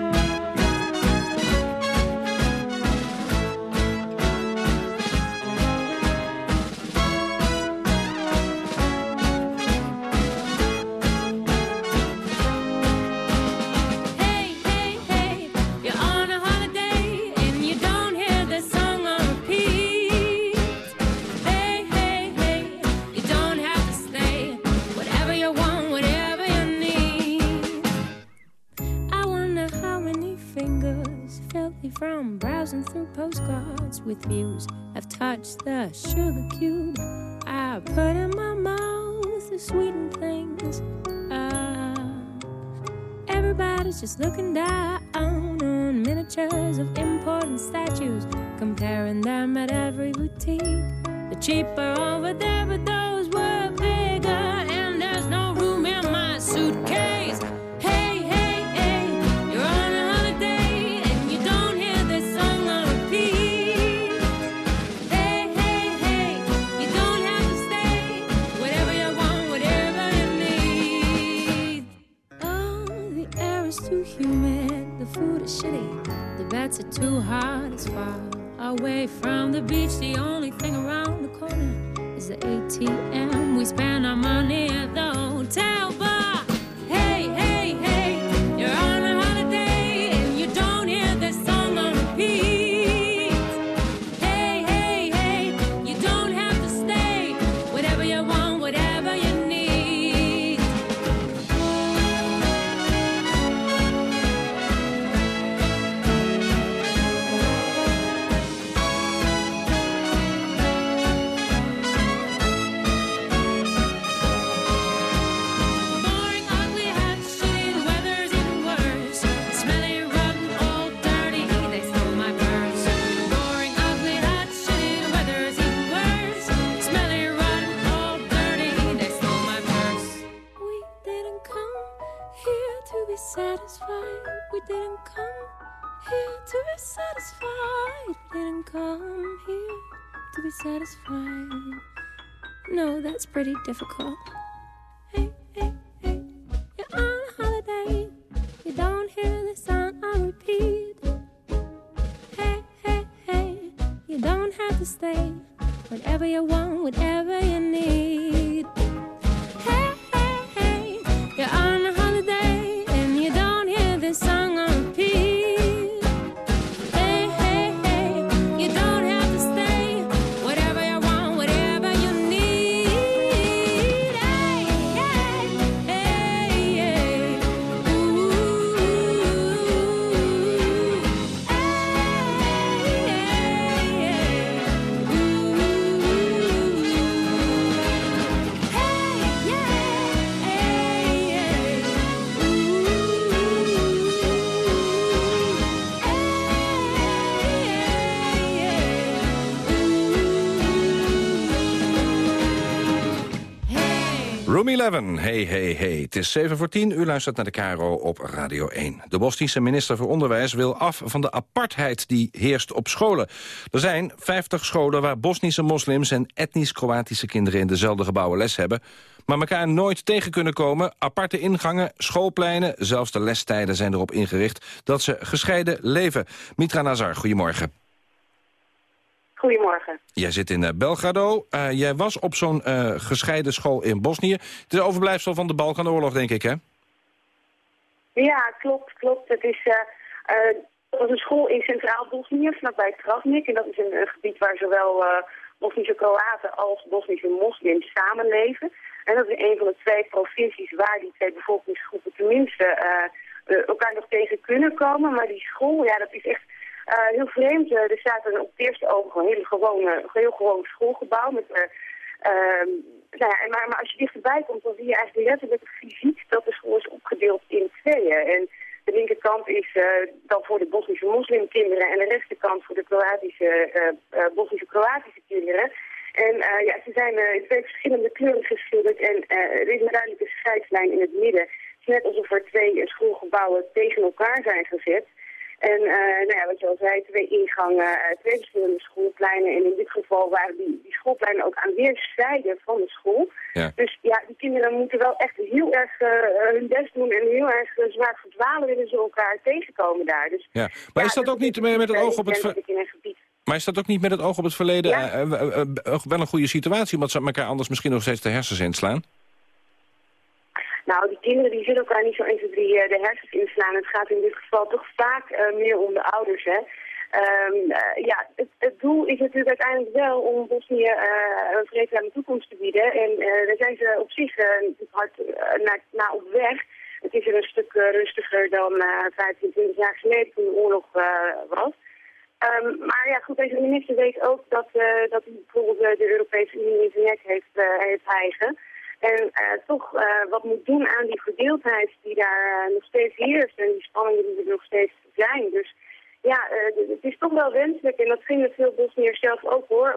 With have touched the sugar cube. I put in my mouth the sweetened things. Ah. Everybody's just looking down on miniatures of important statues, comparing them at every boutique. The cheaper over there, but those from the beach. The only Room 11, hey, hey, hey. Het is 7 voor 10, u luistert naar de Caro op Radio 1. De Bosnische minister voor Onderwijs wil af van de apartheid die heerst op scholen. Er zijn 50 scholen waar Bosnische moslims en etnisch Kroatische kinderen in dezelfde gebouwen les hebben, maar elkaar nooit tegen kunnen komen. Aparte ingangen, schoolpleinen, zelfs de lestijden zijn erop ingericht dat ze gescheiden leven. Mitra Nazar, goedemorgen. Goedemorgen. Jij zit in eh, Belgrado. Eh, jij was op zo'n eh, gescheiden school in Bosnië. Het is overblijfsel van de Balkanoorlog, denk ik, hè? Ja, klopt, klopt. Het is, dat was een school in Centraal Bosnië, vlakbij Travnik. En dat is een, gebied waar zowel Bosnische Kroaten als Bosnische moslims samenleven. En dat is een van de twee provincies waar die twee bevolkingsgroepen tenminste elkaar nog tegen kunnen komen. Maar die school, ja, dat is echt heel vreemd. Eh, er staat een, op het eerste oog een hele gewone, heel gewoon schoolgebouw met... eh, ehm, nou ja, maar, maar als je dichterbij komt, dan zie je eigenlijk letterlijk fysiek dat de school is opgedeeld in tweeën. En de linkerkant is eh, dan voor de Bosnische moslimkinderen en de rechterkant voor de Kroatische, eh, eh, Bosnische Kroatische kinderen. En eh, ja, ze zijn eh, in twee verschillende kleuren geschilderd en eh, er is een duidelijke scheidslijn in het midden. Het is net alsof er twee eh, schoolgebouwen tegen elkaar zijn gezet. En eh, nou ja, wat je al zei, twee ingangen, eh, twee verschillende schoolpleinen. En in dit geval waren die, die schoolpleinen ook aan weerszijden van de school. Ja. Dus ja, die kinderen moeten wel echt heel erg eh, hun best doen en heel erg zwaar verdwalen willen ze elkaar tegenkomen daar. Dus, Ja. Maar is dat ook niet met met het oog op het... ver- ver... in een gebied. Maar is dat ook niet met het oog op het verleden Ja. wel een goede situatie... omdat ze elkaar anders misschien nog steeds de hersens inslaan? Nou, die kinderen die zullen elkaar niet zo 1, 2, 3 eh, de hersens inslaan. Het gaat in dit geval toch vaak eh, meer om de ouders, hè. Ehm, eh, ja, het, het doel is natuurlijk uiteindelijk wel om Bosnië een vreedzame toekomst te bieden. En daar zijn ze op zich hard naar, op weg. Het is er een stuk rustiger dan eh 15, 20 jaar geleden toen de oorlog was. Ehm, maar ja, goed, deze minister weet ook dat, dat hij bijvoorbeeld de Europese Unie in zijn nek heeft, heeft hijgen. En eh, toch eh, wat moet doen aan die verdeeldheid die daar eh, nog steeds heerst en die spanningen die er nog steeds zijn. Dus ja, het is toch wel wenselijk en dat vinden veel Bosniërs zelf ook hoor,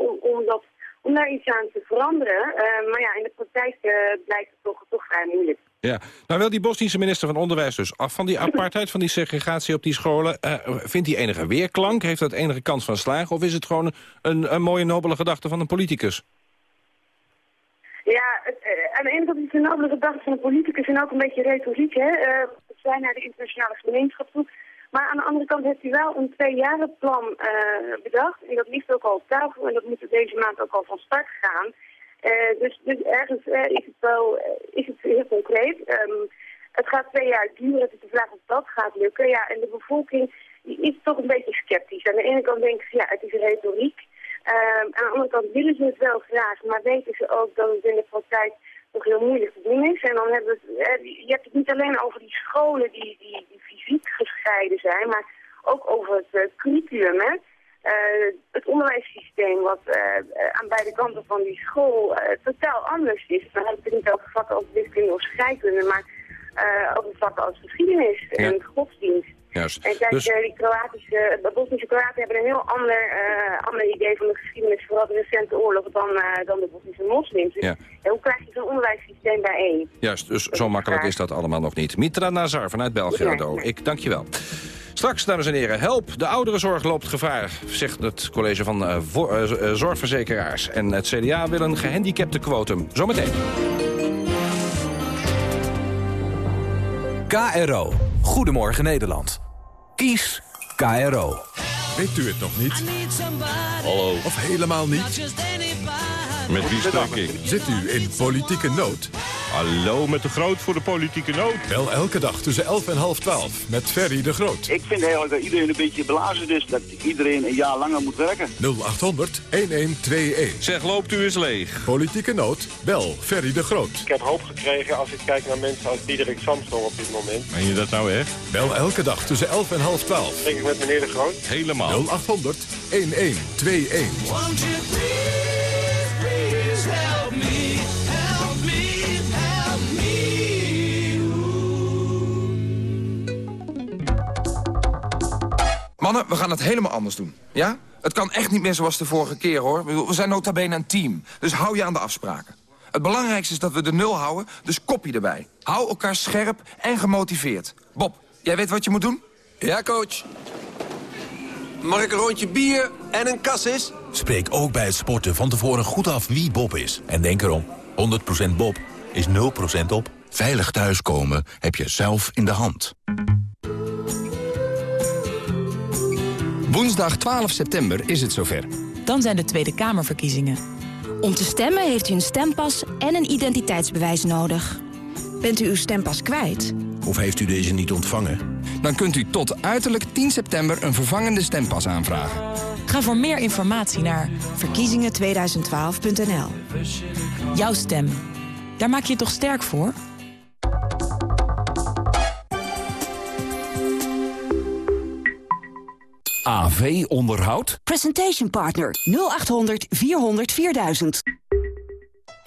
om, om, om daar iets aan te veranderen. Maar ja, in de praktijk blijkt het toch, toch vrij moeilijk. Ja, nou wil die Bosnische minister van Onderwijs dus af van die apartheid, van die segregatie op die scholen. Vindt hij enige weerklank? Heeft dat enige kans van slagen? Of is het gewoon een, een mooie nobele gedachte van een politicus? Eh, aan de ene kant is het een nobele gedachte van een politicus en ook een beetje retoriek, hè. eh, het zijn naar de internationale gemeenschap toe. Maar aan de andere kant heeft hij wel een tweejarenplan eh bedacht. En dat ligt ook al op tafel en dat moet deze maand ook al van start gaan. Eh, dus, dus ergens eh, is, het wel, eh, is het heel concreet. Ehm, het gaat twee jaar duren. Het is de vraag of dat gaat lukken. Ja, en de bevolking die is toch een beetje sceptisch. Aan de ene kant denken ze, ja, het is retoriek. Ehm, aan de andere kant willen ze het wel graag, maar weten ze ook dat het in de praktijk toch heel moeilijk te doen is. En dan hebben we het, je hebt het niet alleen over die scholen die, die, die fysiek gescheiden zijn, maar ook over het eh, curriculum. Hè? Eh, het onderwijssysteem wat eh, aan beide kanten van die school totaal anders is. Dan heb ik het niet over vakken als wiskunde of scheikunde, maar eh, over vakken als geschiedenis en godsdienst. Juist. En kijk, Dus- eh, die Kroatische, de Bosnische Kroaten hebben een heel ander, eh, ander idee van de geschiedenis, vooral de recente oorlog, dan, eh, dan de Bosnische moslims. Dus, Ja. eh, hoe krijg je zo'n onderwijssysteem bijeen? Juist, dus zo makkelijk is dat allemaal nog niet. Mitra Nazar vanuit. Nee, nee. Ik dank je wel. Straks, dames en heren, help. De ouderenzorg loopt gevaar, zegt het college van eh, eh, eh, zorgverzekeraars. En het CDA wil een gehandicapte quotum. Zometeen. KRO. Goedemorgen Nederland. Kies KRO. Weet u het nog niet? Hallo. Of helemaal niet? Met wie spreek ik? Zit u in politieke nood? Hallo, met de groot voor de politieke nood. Bel elke dag tussen 11 en half 12 met Ferry de Groot. Ik vind eigenlijk dat iedereen een beetje blazen is. Dat iedereen een jaar langer moet werken. 0800 1121. Zeg, loopt u eens leeg. Politieke nood? Bel Ferry de Groot. Ik heb hoop gekregen als ik kijk naar mensen als Diederik Samsung op dit moment. Meen je dat nou echt? Bel elke dag tussen 11 en half 12. Spreek ik met meneer De Groot? Helemaal. 0800 1121. Mannen, we gaan het helemaal anders doen. Ja? Het kan echt niet meer zoals de vorige keer, hoor. We zijn nota bene een team. Dus hou je aan de afspraken. Het belangrijkste is dat we de nul houden, dus kopje erbij. Hou elkaar scherp en gemotiveerd. Bob, jij weet wat je moet doen? Ja, coach. Mag ik een rondje bier en een kassis? Spreek ook bij het sporten van tevoren goed af wie Bob is. En denk erom, 100% Bob is 0% op. Veilig thuiskomen heb je zelf in de hand. Woensdag 12 september is het zover. Dan zijn de Tweede Kamerverkiezingen. Om te stemmen heeft u een stempas en een identiteitsbewijs nodig. Bent u uw stempas kwijt? Of heeft u deze niet ontvangen? Dan kunt u tot uiterlijk 10 september een vervangende stempas aanvragen. Ga voor meer informatie naar verkiezingen2012.nl. jouw stem. Daar maak je je toch sterk voor? AV Onderhoud. Presentation Partner 0800 400 4000.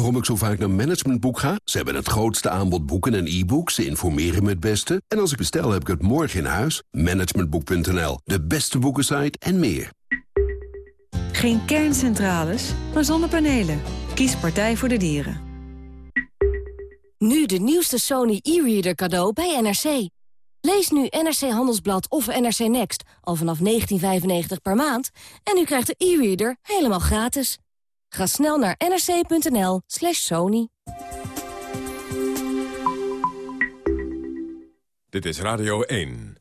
Waarom ik zo vaak naar Managementboek ga? Ze hebben het grootste aanbod boeken en e-books. Ze informeren me het beste. En als ik bestel, heb ik het morgen in huis. Managementboek.nl, de beste boekensite en meer. Geen kerncentrales, maar zonnepanelen. Kies Partij voor de Dieren. Nu de nieuwste Sony e-reader cadeau bij NRC. Lees nu NRC Handelsblad of NRC Next al vanaf 19,95 per maand... en u krijgt de e-reader helemaal gratis. Ga snel naar nrc.nl slash sony. Dit is Radio 1.